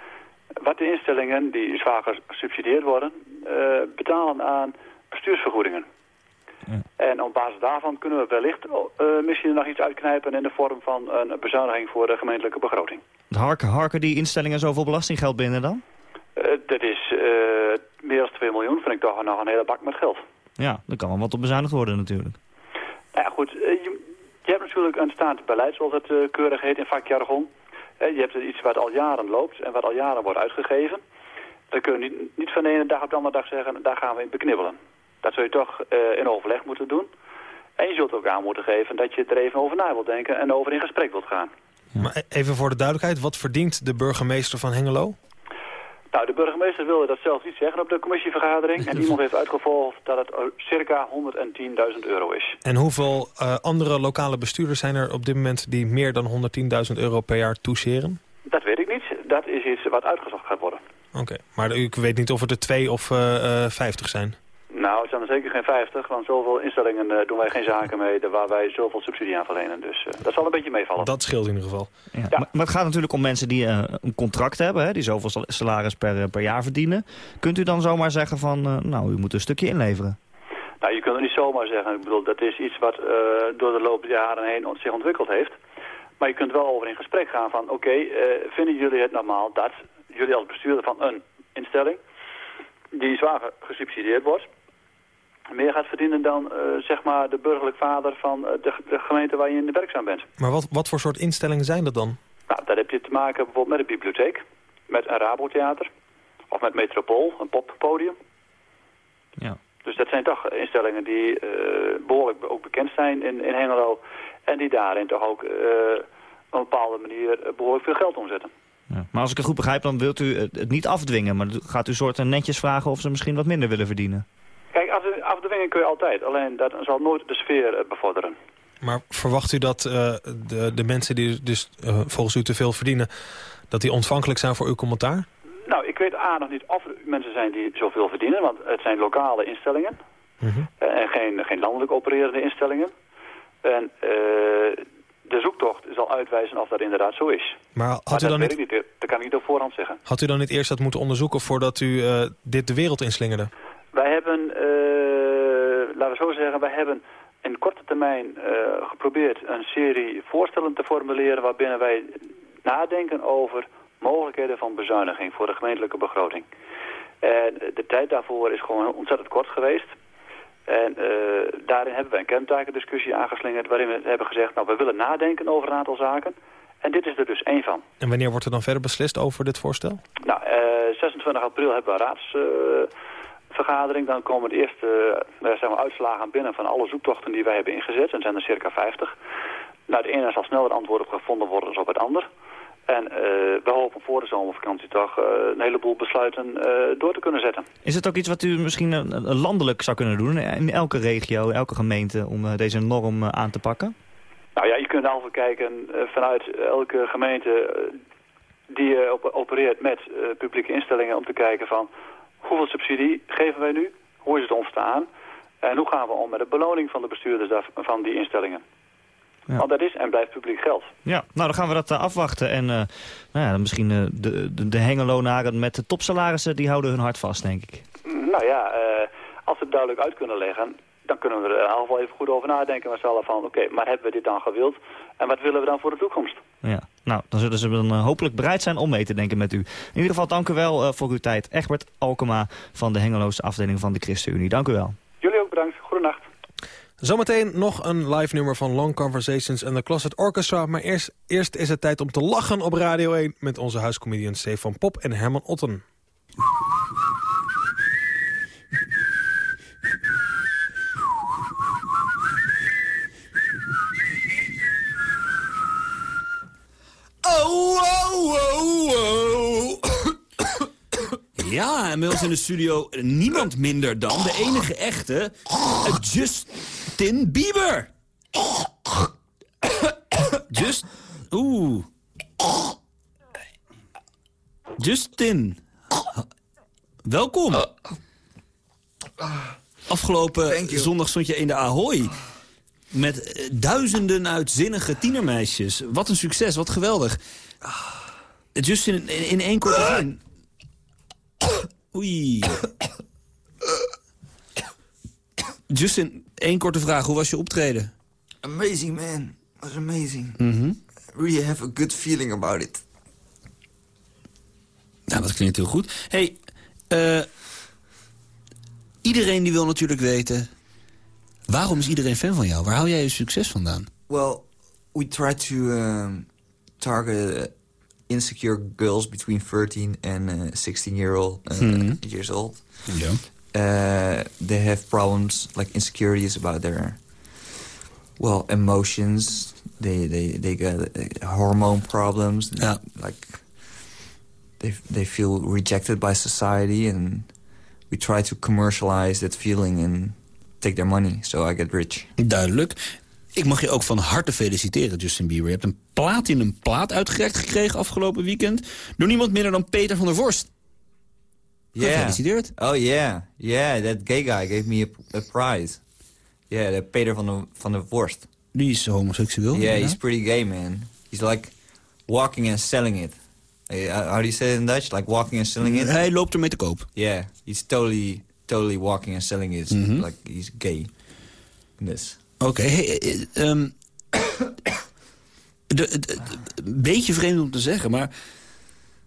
wat de instellingen die zwaar gesubsidieerd worden, eh, betalen aan bestuursvergoedingen. En op basis daarvan kunnen we wellicht eh, misschien nog iets uitknijpen in de vorm van een bezuiniging voor de gemeentelijke begroting. Harken, harken die instellingen zoveel belastinggeld binnen dan? Dat is meer dan 2 miljoen, vind ik toch nog een hele bak met geld. Ja, er kan wel wat op bezuinigd worden natuurlijk. Nou ja, goed. je, je hebt natuurlijk een staand beleid, zoals het eh, keurig heet in vakjargon. Eh, je hebt iets wat al jaren loopt en wat al jaren wordt uitgegeven. Dan kun je niet, niet van de ene dag op de andere dag zeggen, daar gaan we in beknibbelen. Dat zul je toch eh, in overleg moeten doen. En je zult ook aan moeten geven dat je er even over na wilt denken en over in gesprek wilt gaan. Maar e- even voor de duidelijkheid, wat verdient de burgemeester van Hengelo? Nou, de burgemeester wilde dat zelf niet zeggen op de commissievergadering. En iemand heeft uitgevolgd dat het eh, circa 110.000 euro is. En hoeveel eh, andere lokale bestuurders zijn er op dit moment... die meer dan 110.000 euro per jaar toucheren? Dat weet ik niet. Dat is iets wat uitgezocht gaat worden. Oké, maar u weet niet of het er twee of eh, eh, vijftig zijn? Nou, het zijn er zeker geen 50, want zoveel instellingen eh, doen wij geen zaken mee de- waar wij zoveel subsidie aan verlenen. Dus eh, dat zal een beetje meevallen. Dat scheelt in ieder geval. Ja. Maar, maar het gaat natuurlijk om mensen die eh, een contract hebben... Hè, die zoveel sal- salaris per, per jaar verdienen. Kunt u dan zomaar zeggen van... eh, nou, u moet een stukje inleveren? Nou, je kunt het niet zomaar zeggen. Ik bedoel, dat is iets wat eh, door de loop der jaren heen zich ontwikkeld heeft. Maar je kunt wel over in gesprek gaan van... oké, eh, vinden jullie het normaal dat jullie als bestuurder van een instelling... die zwaar ge- gesubsidieerd wordt... meer gaat verdienen dan zeg maar de burgerlijk vader van de, de, gemeente waar je in de werkzaam bent. Maar wat, wat voor soort instellingen zijn dat dan? Nou, daar heb je te maken bijvoorbeeld met een bibliotheek, met een Rabotheater of met Metropool, een poppodium. Ja. Dus dat zijn toch instellingen die behoorlijk ook bekend zijn in, in Hengelo en die daarin toch ook op een bepaalde manier behoorlijk veel geld omzetten. Ja. Maar als ik het goed begrijp, dan wilt u het niet afdwingen. Maar gaat u soorten netjes vragen of ze misschien wat minder willen verdienen? Kijk, afdwingen kun je altijd. Alleen dat zal nooit de sfeer eh, bevorderen. Maar verwacht u dat uh, de, de mensen die dus uh, volgens u te veel verdienen... dat die ontvankelijk zijn voor uw commentaar? Nou, ik weet A nog niet of er mensen zijn die zoveel verdienen. Want het zijn lokale instellingen. Mm -hmm. en geen, geen landelijk opererende instellingen. En de zoektocht zal uitwijzen of dat inderdaad zo is. Maar, had maar u dan niet, niet, dat kan ik niet op voorhand zeggen. Had u dan niet eerst dat moeten onderzoeken voordat u dit de wereld inslingerde? Wij hebben, uh, laten we zo zeggen, wij hebben in korte termijn uh, geprobeerd een serie voorstellen te formuleren waarbinnen wij nadenken over mogelijkheden van bezuiniging voor de gemeentelijke begroting. En de tijd daarvoor is gewoon ontzettend kort geweest. En uh, daarin hebben we een kentakendiscussie aangeslingerd... waarin we hebben gezegd, nou, we willen nadenken over een aantal zaken. En dit is er dus één van. En wanneer wordt er dan verder beslist over dit voorstel? Nou, uh, 26 april hebben we een raadsvergadering. dan komen de eerste zeg maar, uitslagen binnen van alle zoektochten die wij hebben ingezet. En zijn er circa 50. Nou, de ene zal sneller antwoord op gevonden worden dan op het ander. En uh, we hopen voor de zomervakantie toch uh, een heleboel besluiten uh, door te kunnen zetten. Is het ook iets wat u misschien landelijk zou kunnen doen, in elke regio, elke gemeente, om deze norm aan te pakken? Nou ja, je kunt altijd kijken vanuit elke gemeente die op opereert met publieke instellingen om te kijken van hoeveel subsidie geven wij nu, hoe is het ontstaan en hoe gaan we om met de beloning van de bestuurders van die instellingen. Ja. Want dat is en blijft publiek geld. Ja, nou dan gaan we dat uh, afwachten. En uh, nou ja, misschien uh, de, de, de hengelonaren met de topsalarissen, die houden hun hart vast, denk ik. Nou ja, als we het duidelijk uit kunnen leggen, dan kunnen we er in ieder geval even goed over nadenken met z'n allen van, oké, maar hebben we dit dan gewild? En wat willen we dan voor de toekomst? Ja, nou, dan zullen ze dan hopelijk bereid zijn om mee te denken met u. In ieder geval dank u wel voor uw tijd. Egbert Alkema van de Hengeloze afdeling van de ChristenUnie. Dank u wel. Jullie ook bedankt. Goedenacht. Zometeen nog een live nummer van Long Conversations en The Closet Orchestra. Maar eerst, eerst is het tijd om te lachen op Radio 1... met onze huiscomedians Stefan Pop en Herman Otten. Oh, oh, oh, oh. Ja, en bij ons in de studio niemand minder dan de enige echte Justin Bieber. Just... Oeh. Justin. Welkom. Afgelopen zondag stond je in de Ahoy. Met duizenden uitzinnige tienermeisjes. Wat een succes, wat geweldig. Justin, in, in één korte zin... Oei. Justin, één korte vraag. Hoe was je optreden? Amazing, man. Was amazing. Mm -hmm. Really have a good feeling about it. Nou, dat klinkt heel goed. hey, uh, iedereen die wil natuurlijk weten... waarom is iedereen fan van jou? Waar haal jij je succes vandaan? Well, we try to um, target insecure girls between 13 and uh, 16 year old uh, Hmm. years old. Yeah. Uh, they have problems like insecurities about their well emotions. They they they got uh, hormone problems. Yeah. Like they they feel rejected by society, and we try to commercialize that feeling and take their money. So I get rich. Duidelijk. Ik mag je ook van harte feliciteren, Justin Bieber. Je hebt een platinum plaat uitgereikt gekregen afgelopen weekend... door niemand minder dan Peter van der Vorst. Yeah. Gefeliciteerd. Oh yeah, yeah. That gay guy gave me a, a prize. Yeah, that Peter van der van der Vorst. Die is homoseksueel. Yeah, ja. he's pretty gay, man. He's like walking and selling it. Uh, How do you say it in Dutch? Like walking and selling it? Hij loopt ermee te koop. Yeah, he's totally, totally walking and selling it. Mhm. Like he's gay. This. Oké, hey, eh, um, de, de- de- een beetje vreemd om te zeggen, maar...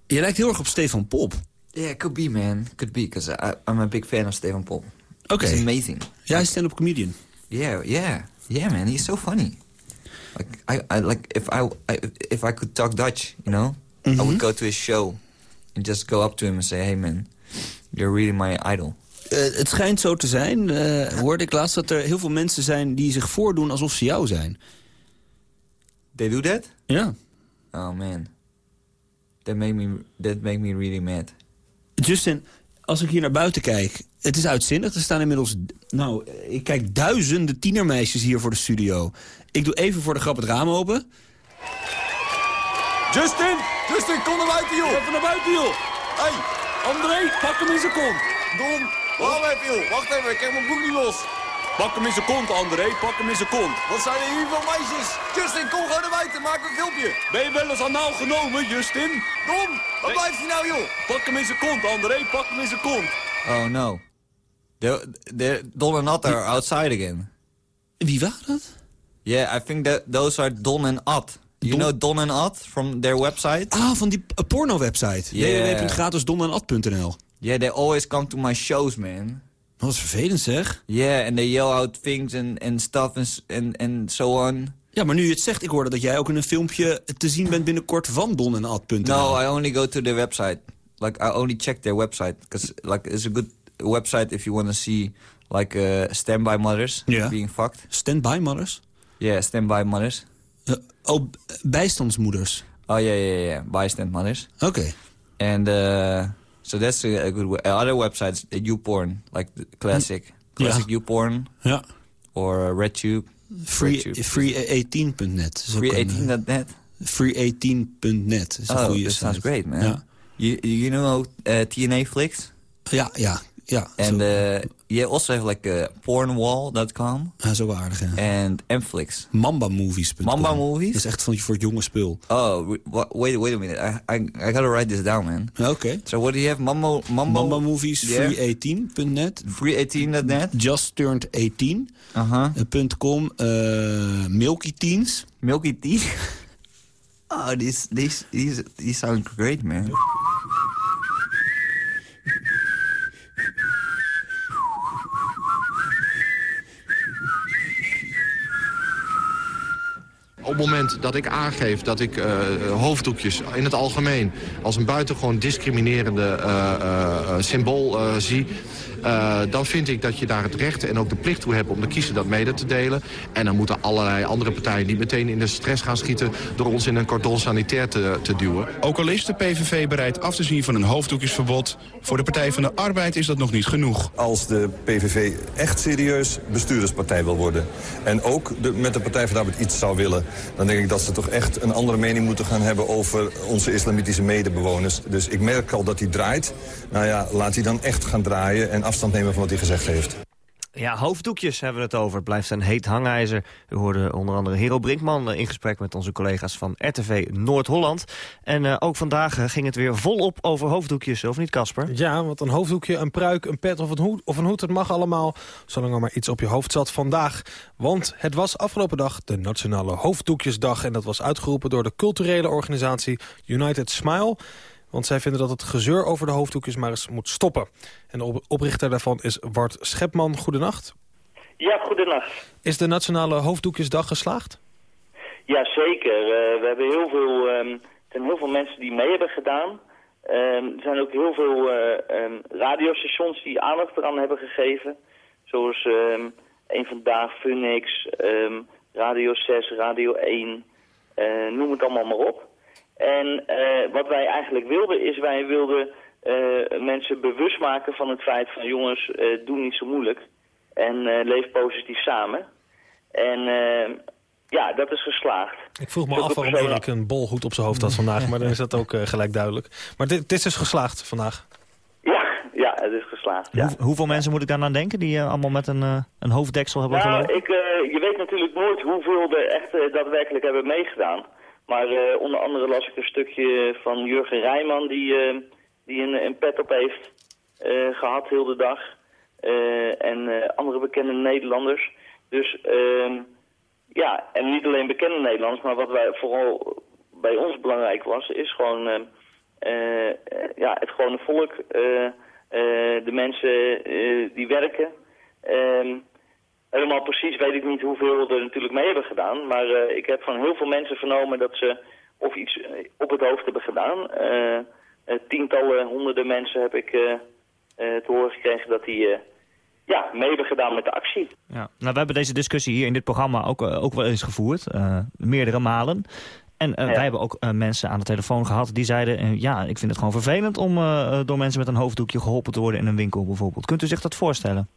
je lijkt heel erg op Stefan Pop. Yeah, could be, man. Could be, because I'm a big fan of Stefan Pop. Okay. It's amazing. Yeah, he's stand-up comedian. Yeah, yeah, yeah, man. He's so funny. Like I, I like if I, I if I could talk Dutch, you know, I would go to his show and just go up to him and say, "Hey, man, you're really my idol." Eh, het schijnt zo te zijn, eh, hoorde ik laatst, dat er heel veel mensen zijn die zich voordoen alsof ze jou zijn. They do that? Ja. Oh man, that make me that make me really mad. Justin, als ik hier naar buiten kijk, het is uitzinnig. Er staan inmiddels, nou, ik kijk duizenden tienermeisjes hier voor de studio. Ik doe even voor de grap het raam open. Justin! Justin, kom naar buiten, joh! Even naar buiten, joh! Hey, André, pak hem in zijn kont. Don, waarom even, joh? Wacht even, ik heb mijn broek niet los. Pak hem in zijn kont, André, pak hem in zijn kont. Wat zijn er hier veel meisjes? Justin, kom gewoon naar buiten, maak een filmpje. Ben je wel eens anaal genomen, Justin? Don, waar blijft hij nou, joh? Pak hem in zijn kont, André, pak hem in zijn kont. Oh no, they're, they're Don and Ad are outside again. Wie waren dat? Yeah, I think that those are Don and Ad. You know Don and Ad from their website? Ah, van die uh, porno-website. Yeah. www.gratisdonenad.nl Yeah, they always come to my shows, man. Dat is vervelend, zeg. Yeah, and they yell out things and, and stuff and, and, and so on. Ja, maar nu je het zegt, ik hoorde dat jij ook in een filmpje te zien bent binnenkort van donenad.nl. No, I only go to their website. Like, I only check their website. Because, like, it's a good website if you want to see, like, uh, standby mothers Yeah. being fucked. Standby mothers? Yeah, standby mothers. oh, bijstandsmoeders. Oh, yeah, yeah, yeah. Bystand mothers. Okay. And, uh, so that's a, a good... We other websites, uh, YouPorn, like the classic. Classic YouPorn. Ja. Or uh, RedTube. Free, RedTube. free18.net. is ook een, eh, Free18.net? Free18.net is een Oh, goede that sounds great, man. Ja, You, you know uh, TNA Flicks? ja, ja. Ja And uh, you also have like a pornwall.com. Ja, zo aardig, ja. And Mflix. Mambamovies.com. Mamba Movies? Dat is echt van, voor het jonge spul. Oh, wait, wait, a minute. I, I, I gotta write this down, man. Oké. So what do you have? Mambo, Mambo? Mamba Movies, Yeah. free18.net. Free18.net. Just turned 18. Uh-huh. Uh, .com, uh, Milky Teens. Milky Teens? Oh, these, these, these, these sound great, man. Op het moment dat ik aangeef dat ik eh, hoofddoekjes in het algemeen... als een buitengewoon discriminerende eh, eh, symbool zie... eh, dan vind ik dat je daar het recht en ook de plicht toe hebt om de kiezer dat mede te delen. En dan moeten allerlei andere partijen niet meteen in de stress gaan schieten... door ons in een cordon sanitair te, te duwen. Ook al is de PVV bereid af te zien van een hoofddoekjesverbod... voor de Partij van de Arbeid is dat nog niet genoeg. Als de PVV echt serieus bestuurderspartij wil worden... en ook de, met de Partij van de Arbeid iets zou willen... dan denk ik dat ze toch echt een andere mening moeten gaan hebben... over onze islamitische medebewoners. Dus ik merk al dat hij draait. Nou ja, laat hij dan echt gaan draaien en afstand nemen van wat hij gezegd heeft. Ja, hoofddoekjes hebben we het over. Het blijft een heet hangijzer. U hoorde onder andere Hero Brinkman eh, in gesprek met onze collega's van RTV Noord-Holland. En eh, ook vandaag eh, ging het weer volop over hoofddoekjes, of niet Casper? Ja, want een hoofddoekje, een pruik, een pet of een, hoed, of een hoed, het mag allemaal... zolang er maar iets op je hoofd zat vandaag. Want het was afgelopen dag de Nationale Hoofddoekjesdag... en dat was uitgeroepen door de culturele organisatie United Smile... Want zij vinden dat het gezeur over de hoofddoekjes maar eens moet stoppen. En de op- oprichter daarvan is Bart Schepman. Goedenacht. Ja, goedenacht. Is de Nationale Hoofddoekjesdag geslaagd? Ja, zeker. Eh, we hebben heel veel, ehm, er zijn heel veel mensen die mee hebben gedaan. Ehm, er zijn ook heel veel eh, ehm, radiostations die aandacht eraan hebben gegeven. Zoals een vandaag, Phoenix, Radio 6, Radio 1, eh, noem het allemaal maar op. En eh, wat wij eigenlijk wilden is, wij wilden eh, mensen bewust maken van het feit van jongens, eh, doe niet zo moeilijk. En eh, leef positief samen. En eh, ja, dat is geslaagd. Ik vroeg me af waarom Erik een bolhoed op zijn hoofd had vandaag. Maar dan is dat ook eh, gelijk duidelijk. Maar dit, dit is dus geslaagd vandaag. Ja, ja, het is geslaagd. Ja. Hoe- hoeveel mensen moet ik daar aan denken die allemaal met een, een hoofddeksel hebben Nou, gelopen? ik, eh, je weet natuurlijk nooit hoeveel er echt daadwerkelijk hebben meegedaan. Maar eh, onder andere las ik een stukje van Jurgen Rijman die, eh, die een, een pet op heeft eh, gehad heel de dag. En andere bekende Nederlanders. Dus ehm, ja, en niet alleen bekende Nederlanders, maar wat wij vooral bij ons belangrijk was, is gewoon eh, eh, eh, ja, het gewone volk, de mensen die werken. Ehm, helemaal precies weet ik niet hoeveel er natuurlijk mee hebben gedaan. Maar ik heb van heel veel mensen vernomen dat ze of iets op het hoofd hebben gedaan. tientallen, honderden mensen heb ik te horen gekregen dat die ja, mee hebben gedaan met de actie. Ja. Nou, we hebben deze discussie hier in dit programma ook, ook wel eens gevoerd. meerdere malen. En uh, wij hebben ook uh, mensen aan de telefoon gehad die zeiden... Uh, ja, ik vind het gewoon vervelend om door mensen met een hoofddoekje geholpen te worden in een winkel bijvoorbeeld. Kunt u zich dat voorstellen?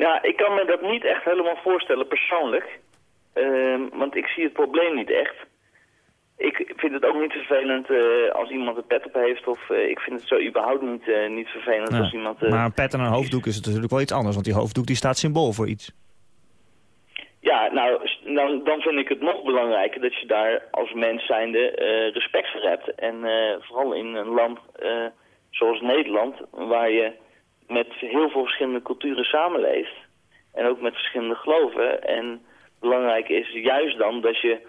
Ja, ik kan me dat niet echt helemaal voorstellen persoonlijk. Ehm, want ik zie het probleem niet echt. Ik vind het ook niet vervelend als iemand een pet op heeft. Of ik vind het zo überhaupt niet, niet vervelend als iemand... maar een pet en een hoofddoek is natuurlijk wel iets anders. Want die hoofddoek die staat symbool voor iets. Ja, nou, dan, dan vind ik het nog belangrijker dat je daar als mens zijnde respect voor hebt. En vooral in een land zoals Nederland, waar je met heel veel verschillende culturen samenleeft. En ook met verschillende geloven. En belangrijk is juist dan dat je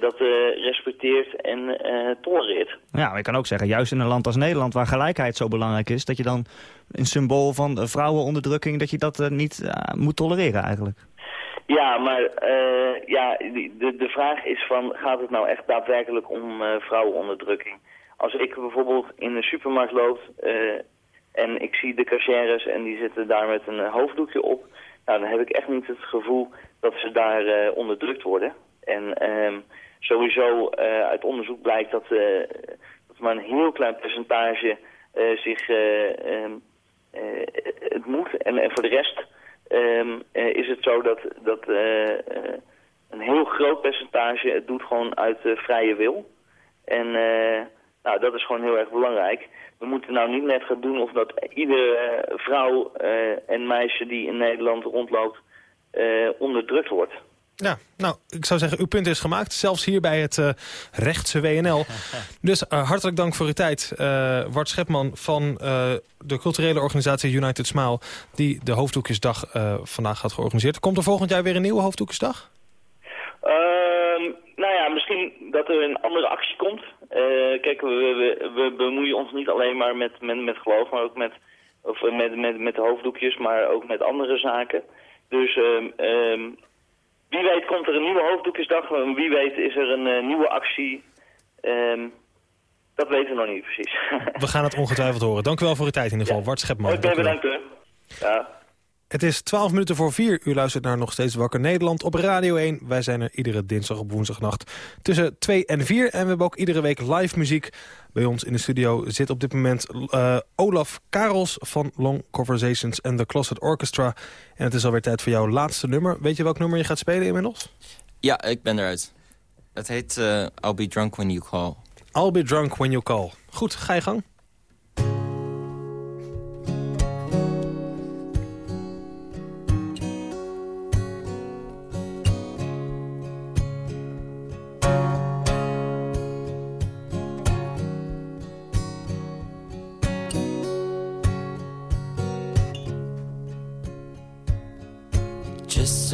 dat respecteert en tolereert. Ja, maar je kan ook zeggen, juist in een land als Nederland... waar gelijkheid zo belangrijk is... dat je dan een symbool van vrouwenonderdrukking... dat je dat niet moet tolereren eigenlijk. Ja, maar ja, de, de vraag is van, gaat het nou echt daadwerkelijk om vrouwenonderdrukking? Als ik bijvoorbeeld in de supermarkt loop en ik zie de cashiers en die zitten daar met een hoofddoekje op, nou, dan heb ik echt niet het gevoel dat ze daar onderdrukt worden. En um, sowieso uit onderzoek blijkt dat, dat maar een heel klein percentage zich um, het moet en, en voor de rest um, is het zo dat, dat een heel groot percentage het doet gewoon uit vrije wil. En nou, dat is gewoon heel erg belangrijk. We moeten nou niet net gaan doen of dat iedere vrouw en meisje die in Nederland rondloopt onderdrukt wordt. Ja, nou, ik zou zeggen, uw punt is gemaakt. Zelfs hier bij het uh, rechtse WNL. dus uh, hartelijk dank voor uw tijd. Uh, Wart Schepman van de culturele organisatie United Smile... die de Hoofddoekjesdag vandaag had georganiseerd. Komt er volgend jaar weer een nieuwe Hoofddoekjesdag? Ehm, dat er een andere actie komt. kijk, we, we, we, bemoeien ons niet alleen maar met, met, met geloof... maar ook met, of met, met, met hoofddoekjes, maar ook met andere zaken. Dus... Um, wie weet komt er een nieuwe hoofddoekjesdag. Wie weet is er een uh, nieuwe actie. Um, dat weten we nog niet precies. we gaan het ongetwijfeld horen. Dank u wel voor uw tijd in ieder geval. Ja. Wart Schepman. Oké, okay, bedankt. Ja. Het is 12 minuten voor 4. U luistert naar Nog Steeds Wakker Nederland op Radio 1. Wij zijn er iedere dinsdag op woensdagnacht tussen 2 en 4. En we hebben ook iedere week live muziek. Bij ons in de studio zit op dit moment uh, Olaf Karels van Long Conversations en The Closet Orchestra. En het is alweer tijd voor jouw laatste nummer. Weet je welk nummer je gaat spelen inmiddels? Ja, ik ben eruit. Het heet uh, I'll Be Drunk When You Call. I'll Be Drunk When You Call. Goed, ga je gang.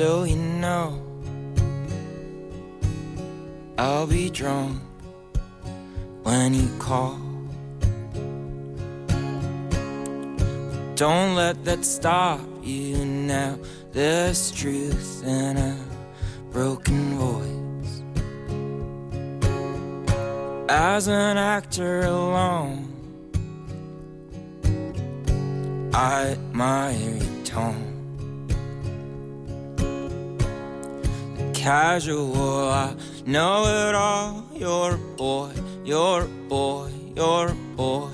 So you know I'll be drunk when you call. Don't let that stop you now. There's truth in a broken voice. As an actor alone, I admire your tone. Casual. I know it all. You're a boy, you're a boy, you're a boy.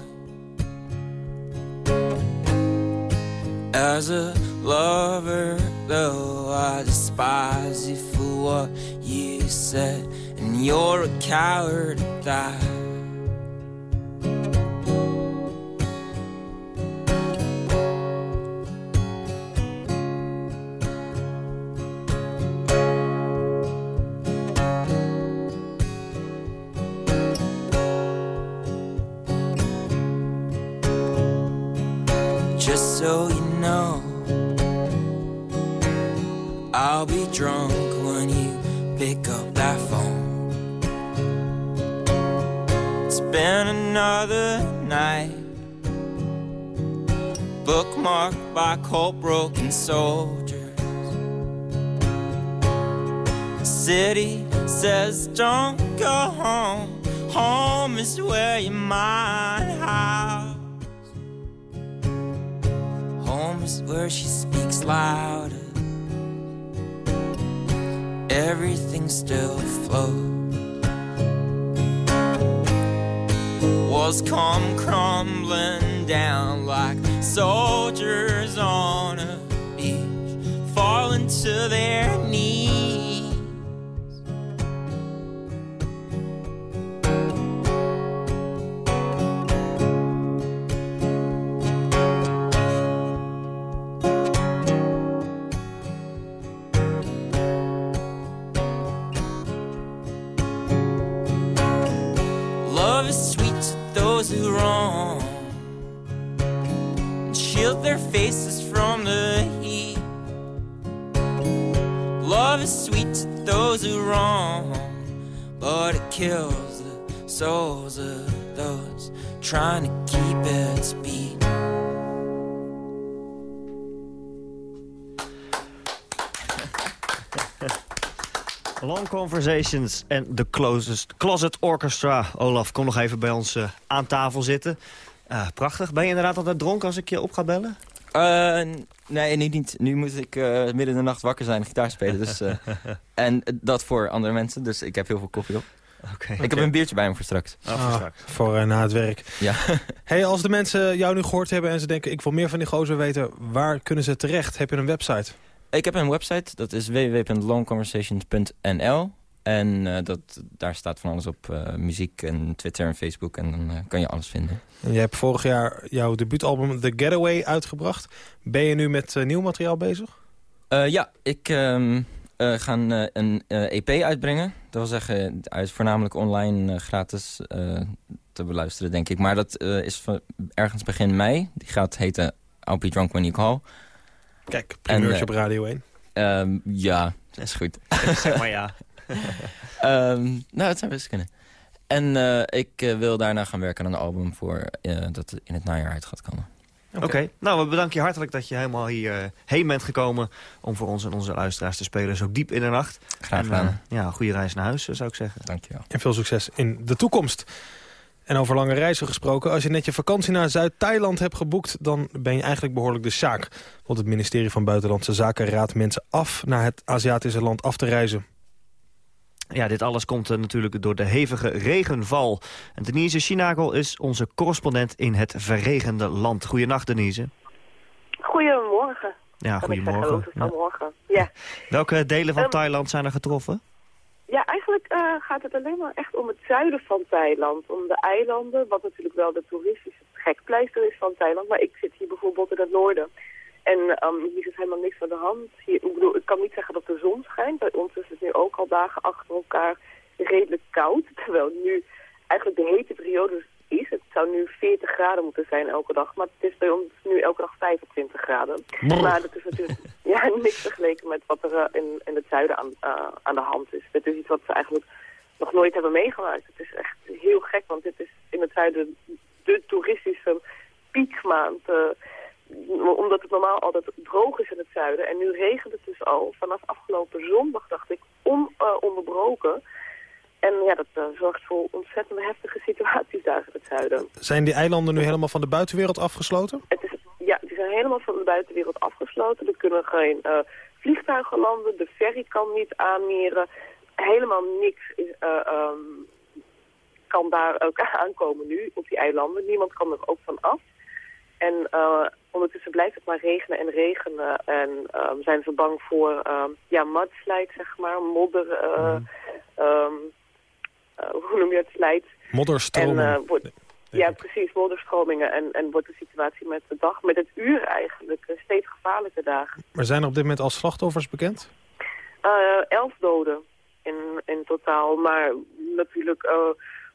As a lover, though, I despise you for what you said, and you're a coward at that. Faces from the heat. Love is sweet to those who wrong, but it kills the souls of those trying to keep its beat. Long Conversations en The Closest Closet Orchestra. Olaf, kom nog even bij ons eh, aan tafel zitten. Eh, prachtig. Ben je inderdaad altijd dronken als ik je op ga bellen? Eh, nee, niet, niet. Nu moet ik eh, midden in de nacht wakker zijn en gitaar spelen. Dus, eh, en dat voor andere mensen, dus ik heb heel veel koffie op. Oké. Ik heb een biertje bij me voor straks. Ah, voor eh, na het werk. Ja. hey, als de mensen jou nu gehoord hebben en ze denken... ik wil meer van die gozer weten, waar kunnen ze terecht? Heb je een website? Ik heb een website, dat is www.longconversations.nl. En eh, dat, daar staat van alles op. eh, muziek en Twitter en Facebook. En dan eh, kan je alles vinden. En je hebt vorig jaar jouw debuutalbum The Getaway uitgebracht. Ben je nu met nieuw materiaal bezig? Eh, ja, ik ehm, eh, ga een, een EP uitbrengen. Dat wil zeggen, hij is voornamelijk online gratis eh, te beluisteren, denk ik. Maar dat eh, is van ergens begin mei. Die gaat heten I'll Be Drunk When You Call. Kijk, primeurtje En, op Radio 1. Ehm, ja, dat is goed. zeg maar ja. Ehm, nou, het zou best kunnen. En eh, ik eh, wil daarna gaan werken aan een album voor eh, dat in het najaar uit gaat komen. Oké, nou we bedanken je hartelijk dat je helemaal hier heen bent gekomen... om voor ons en onze luisteraars te spelen zo diep in de nacht. Graag En, gedaan. ja, goede reis naar huis, zou ik zeggen. Dankjewel. En veel succes in de toekomst. En over lange reizen gesproken, als je net je vakantie naar Zuid-Thailand hebt geboekt... dan ben je eigenlijk behoorlijk de zaak. Want het ministerie van Buitenlandse Zaken raadt mensen af... naar het Aziatische land af te reizen. Ja, dit alles komt eh, natuurlijk door de hevige regenval. En Denise Chinagel is onze correspondent in het verregende land. Goedenacht, Denise. Goedemorgen. Ja, goedemorgen. Ja. Welke delen van Ehm, Thailand zijn er getroffen? ja, eigenlijk eh, gaat het alleen maar echt om het zuiden van Thailand. Om de eilanden, wat natuurlijk wel de toeristische trekpleister is van Thailand. Maar ik zit hier bijvoorbeeld in het noorden. En ehm, hier is helemaal niks aan de hand. Hier, ik bedoel, ik kan niet zeggen dat de zon schijnt. Bij ons is het nu ook al dagen achter elkaar redelijk koud. Terwijl nu eigenlijk de hete periode is. Het zou nu 40 graden moeten zijn elke dag. Maar het is bij ons nu elke dag 25 graden. Maar dat is natuurlijk ja, niks vergeleken met wat er eh, in, in het zuiden aan, eh, aan de hand is. Dit is iets wat ze eigenlijk nog nooit hebben meegemaakt. Het is echt heel gek, want dit is in het zuiden de toeristische piekmaand. eh, omdat het normaal altijd droog is in het zuiden. En nu regent het dus al vanaf afgelopen zondag, dacht ik, ononderbroken. En ja, dat eh, zorgt voor ontzettend heftige situaties daar in het zuiden. Zijn die eilanden nu helemaal van de buitenwereld afgesloten? Het is, ja, die zijn helemaal van de buitenwereld afgesloten. Er kunnen geen eh, vliegtuigen landen, de ferry kan niet aanmeren. Helemaal niks is, eh, ehm, kan daar ook aankomen nu op die eilanden. Niemand kan er ook van af. En eh, ondertussen blijft het maar regenen en regenen. En ehm, zijn ze bang voor ehm, ja, mudslide, zeg maar, modder... eh, ehm, eh, hoe noem je het, slijt. Modderstromen. En, eh, wordt, ja, precies, modderstromingen. En, en wordt de situatie met de dag, met het uur eigenlijk, steeds gevaarlijker dagen. Maar zijn er op dit moment al slachtoffers bekend? Elf doden in, in totaal, maar natuurlijk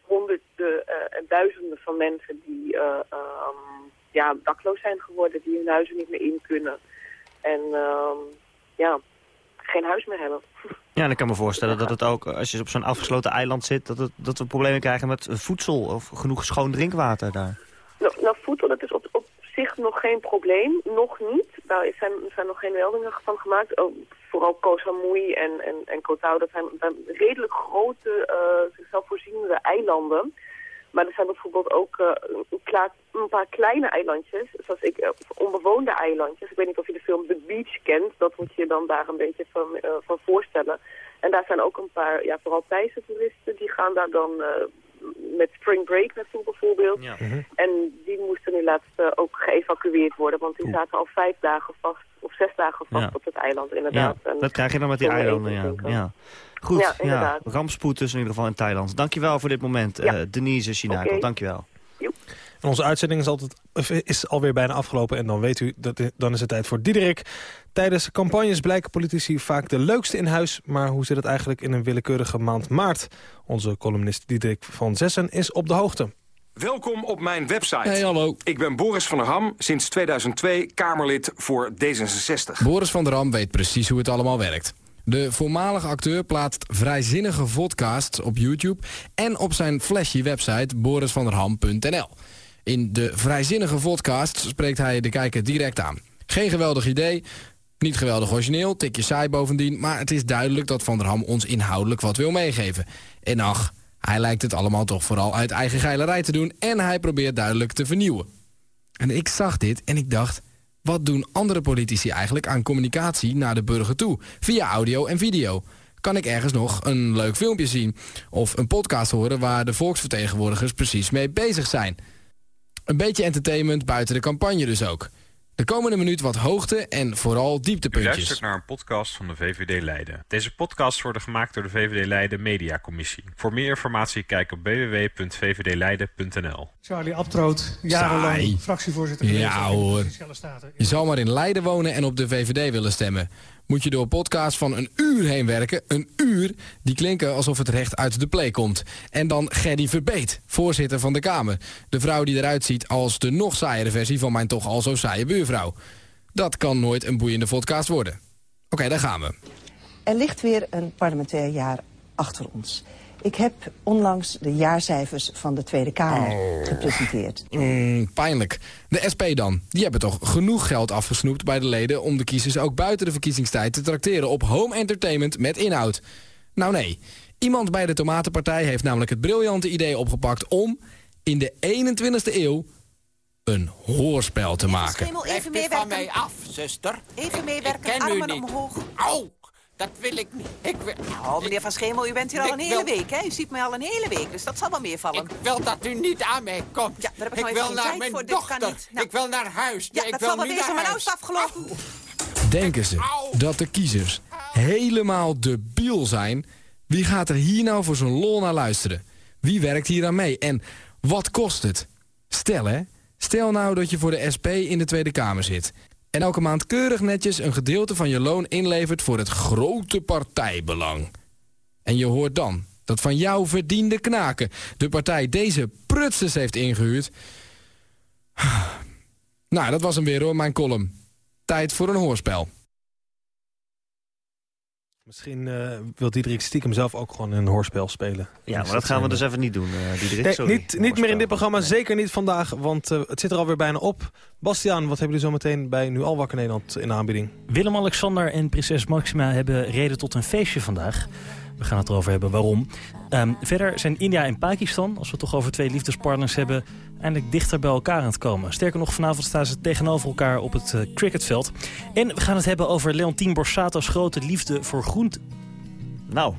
honderden en duizenden van mensen die ja, dakloos zijn geworden, die hun huizen niet meer in kunnen. En ehm, ja, geen huis meer hebben. Ja, en ik kan me voorstellen dat het ook, als je op zo'n afgesloten eiland zit... Dat, het, dat we problemen krijgen met voedsel of genoeg schoon drinkwater daar. Nou, nou voedsel, dat is op, op zich nog geen probleem, nog niet. Nou, er zijn, er zijn nog geen meldingen van gemaakt. Oh, vooral Koh Samui en, en, en Koh Tao, dat zijn, redelijk grote, uh, zichzelf voorzienende eilanden. Maar er zijn bijvoorbeeld ook uh, een, een, paar kleine eilandjes, zoals ik, uh, onbewoonde eilandjes. Ik weet niet of je de film The Beach kent, dat moet je dan daar een beetje van, van voorstellen. En daar zijn ook een paar, ja, vooral Thaise toeristen, die gaan daar dan met Spring Break naartoe bijvoorbeeld. Ja. Mhm. En die moesten nu laatst uh, ook geëvacueerd worden, want die zaten al vijf dagen vast, of zes dagen vast op het eiland inderdaad. Ja, dat krijg je dan met die eilanden, ja. Ja. Goed, ja, rampspoed dus in ieder geval in Thailand. Dankjewel voor dit moment, uh, Denise. Okay. Dankjewel. En onze uitzending is, altijd, is alweer bijna afgelopen. En dan weet u, dat, dan is het tijd voor Diederik. Tijdens campagnes blijken politici vaak de leukste in huis. Maar hoe zit het eigenlijk in een willekeurige maand maart? Onze columnist Diederik van Zessen is op de hoogte. Welkom op mijn website. Hey, hallo. Ik ben Boris van der Ham, sinds 2002 Kamerlid voor D66. Boris van der Ham weet precies hoe het allemaal werkt. De voormalige acteur plaatst vrijzinnige vodcasts op YouTube... en op zijn flashy website borisvanderham.nl. In de vrijzinnige podcast spreekt hij de kijker direct aan. Geen geweldig idee, niet geweldig origineel, tikje saai bovendien... maar het is duidelijk dat Van der Ham ons inhoudelijk wat wil meegeven. En ach, hij lijkt het allemaal toch vooral uit eigen geilerij te doen... en hij probeert duidelijk te vernieuwen. En ik zag dit en ik dacht... wat doen andere politici eigenlijk aan communicatie naar de burger toe... via audio en video kan ik ergens nog een leuk filmpje zien. Of een podcast horen waar de volksvertegenwoordigers precies mee bezig zijn. Een beetje entertainment buiten de campagne dus ook. De komende minuut wat hoogte en vooral dieptepuntjes. U luistert naar een podcast van de VVD Leiden. Deze podcasts worden gemaakt door de VVD Leiden Mediacommissie. Voor meer informatie kijk op www.vvdleiden.nl Charlie Abtroot, jarenlang Saai. fractievoorzitter ja, hoor. Je zal maar in Leiden wonen en op de VVD willen stemmen moet je door podcasts van een uur heen werken. Een uur, die klinken alsof het recht uit de play komt. En dan Gerdy Verbeet, voorzitter van de Kamer. De vrouw die eruit ziet als de nog saaiere versie van mijn toch al zo saaie buurvrouw. Dat kan nooit een boeiende podcast worden. Oké, daar gaan we. Er ligt weer een parlementair jaar achter ons. Ik heb onlangs de jaarcijfers van de Tweede Kamer oh. gepresenteerd. Mm, pijnlijk. De SP dan. Die hebben toch genoeg geld afgesnoept bij de leden... om de kiezers ook buiten de verkiezingstijd te trakteren op home entertainment met inhoud. Nou nee. Iemand bij de Tomatenpartij heeft namelijk het briljante idee opgepakt om... in de 21ste eeuw een hoorspel te maken. Even meewerken. van mij af, zuster. Even meewerken, armen omhoog. Au! Dat wil ik niet. Ik wil... Oh, meneer Van Schemel, u bent hier al een hele week, hè? U ziet mij al een hele week, dus dat zal wel meevallen. Ik wil dat u niet aan mij komt. Ja, daar heb ik, ik wil naar mijn voor. dochter. Nou. Ik wil naar huis. Ja, ik dat wil zal wel wezen, maar nou is afgelopen. Denken ze dat de kiezers helemaal debiel zijn? Wie gaat er hier nou voor zo'n lol naar luisteren? Wie werkt hier aan mee? En wat kost het? Stel, hè? Stel nou dat je voor de SP in de Tweede Kamer zit en elke maand keurig netjes een gedeelte van je loon inlevert voor het grote partijbelang. En je hoort dan dat van jouw verdiende knaken de partij deze prutsers heeft ingehuurd. Nou, dat was hem weer hoor, mijn column. Tijd voor een hoorspel. Misschien uh, wil Diederik stiekem zelf ook gewoon een hoorspel spelen. Ja, maar dat gaan we dus even niet doen, uh, Diederik. Nee, niet, niet meer in dit programma, zeker niet vandaag, want uh, het zit er alweer bijna op. Bastiaan, wat hebben jullie zo meteen bij Nu Al Wakker Nederland in aanbieding? Willem-Alexander en prinses Maxima hebben reden tot een feestje vandaag. We gaan het erover hebben waarom. Um, verder zijn India en Pakistan, als we het toch over twee liefdespartners hebben... eindelijk dichter bij elkaar aan het komen. Sterker nog, vanavond staan ze tegenover elkaar op het uh, cricketveld. En we gaan het hebben over Leontien Borsato's grote liefde voor groente. Nou,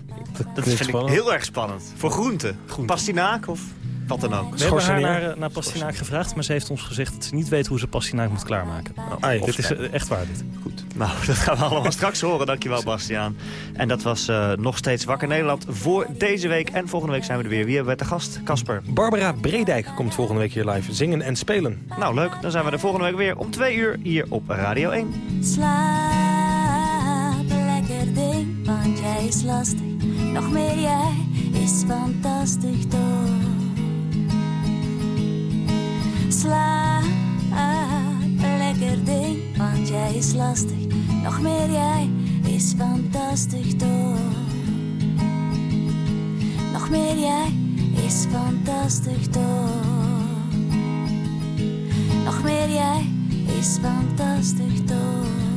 dat, vind ik heel erg spannend. Voor groente. groente. Pastinaak of wat dan ook. We hebben haar naar, eh, naar Pastinaak gevraagd, maar ze heeft ons gezegd dat ze niet weet hoe ze Pastinaak moet klaarmaken. Oh, dit is eh, echt waar, dit. Goed. Nou, dat gaan we allemaal straks horen. Dankjewel, Bastiaan. En dat was uh, nog steeds Wakker Nederland voor deze week. En volgende week zijn we er weer. Wie hebben we te gast? Casper. Barbara Bredijk komt volgende week hier live zingen en spelen. Nou, leuk. Dan zijn we er volgende week weer om twee uur hier op Radio 1. Slaap lekker ding, want jij is lastig. Nog meer jij is fantastisch toch. Slaap lekker ding, want jij is lastig. Nog meer jij is fantastisch toch. Nog meer jij is fantastisch toch. Nog meer jij is fantastisch toch.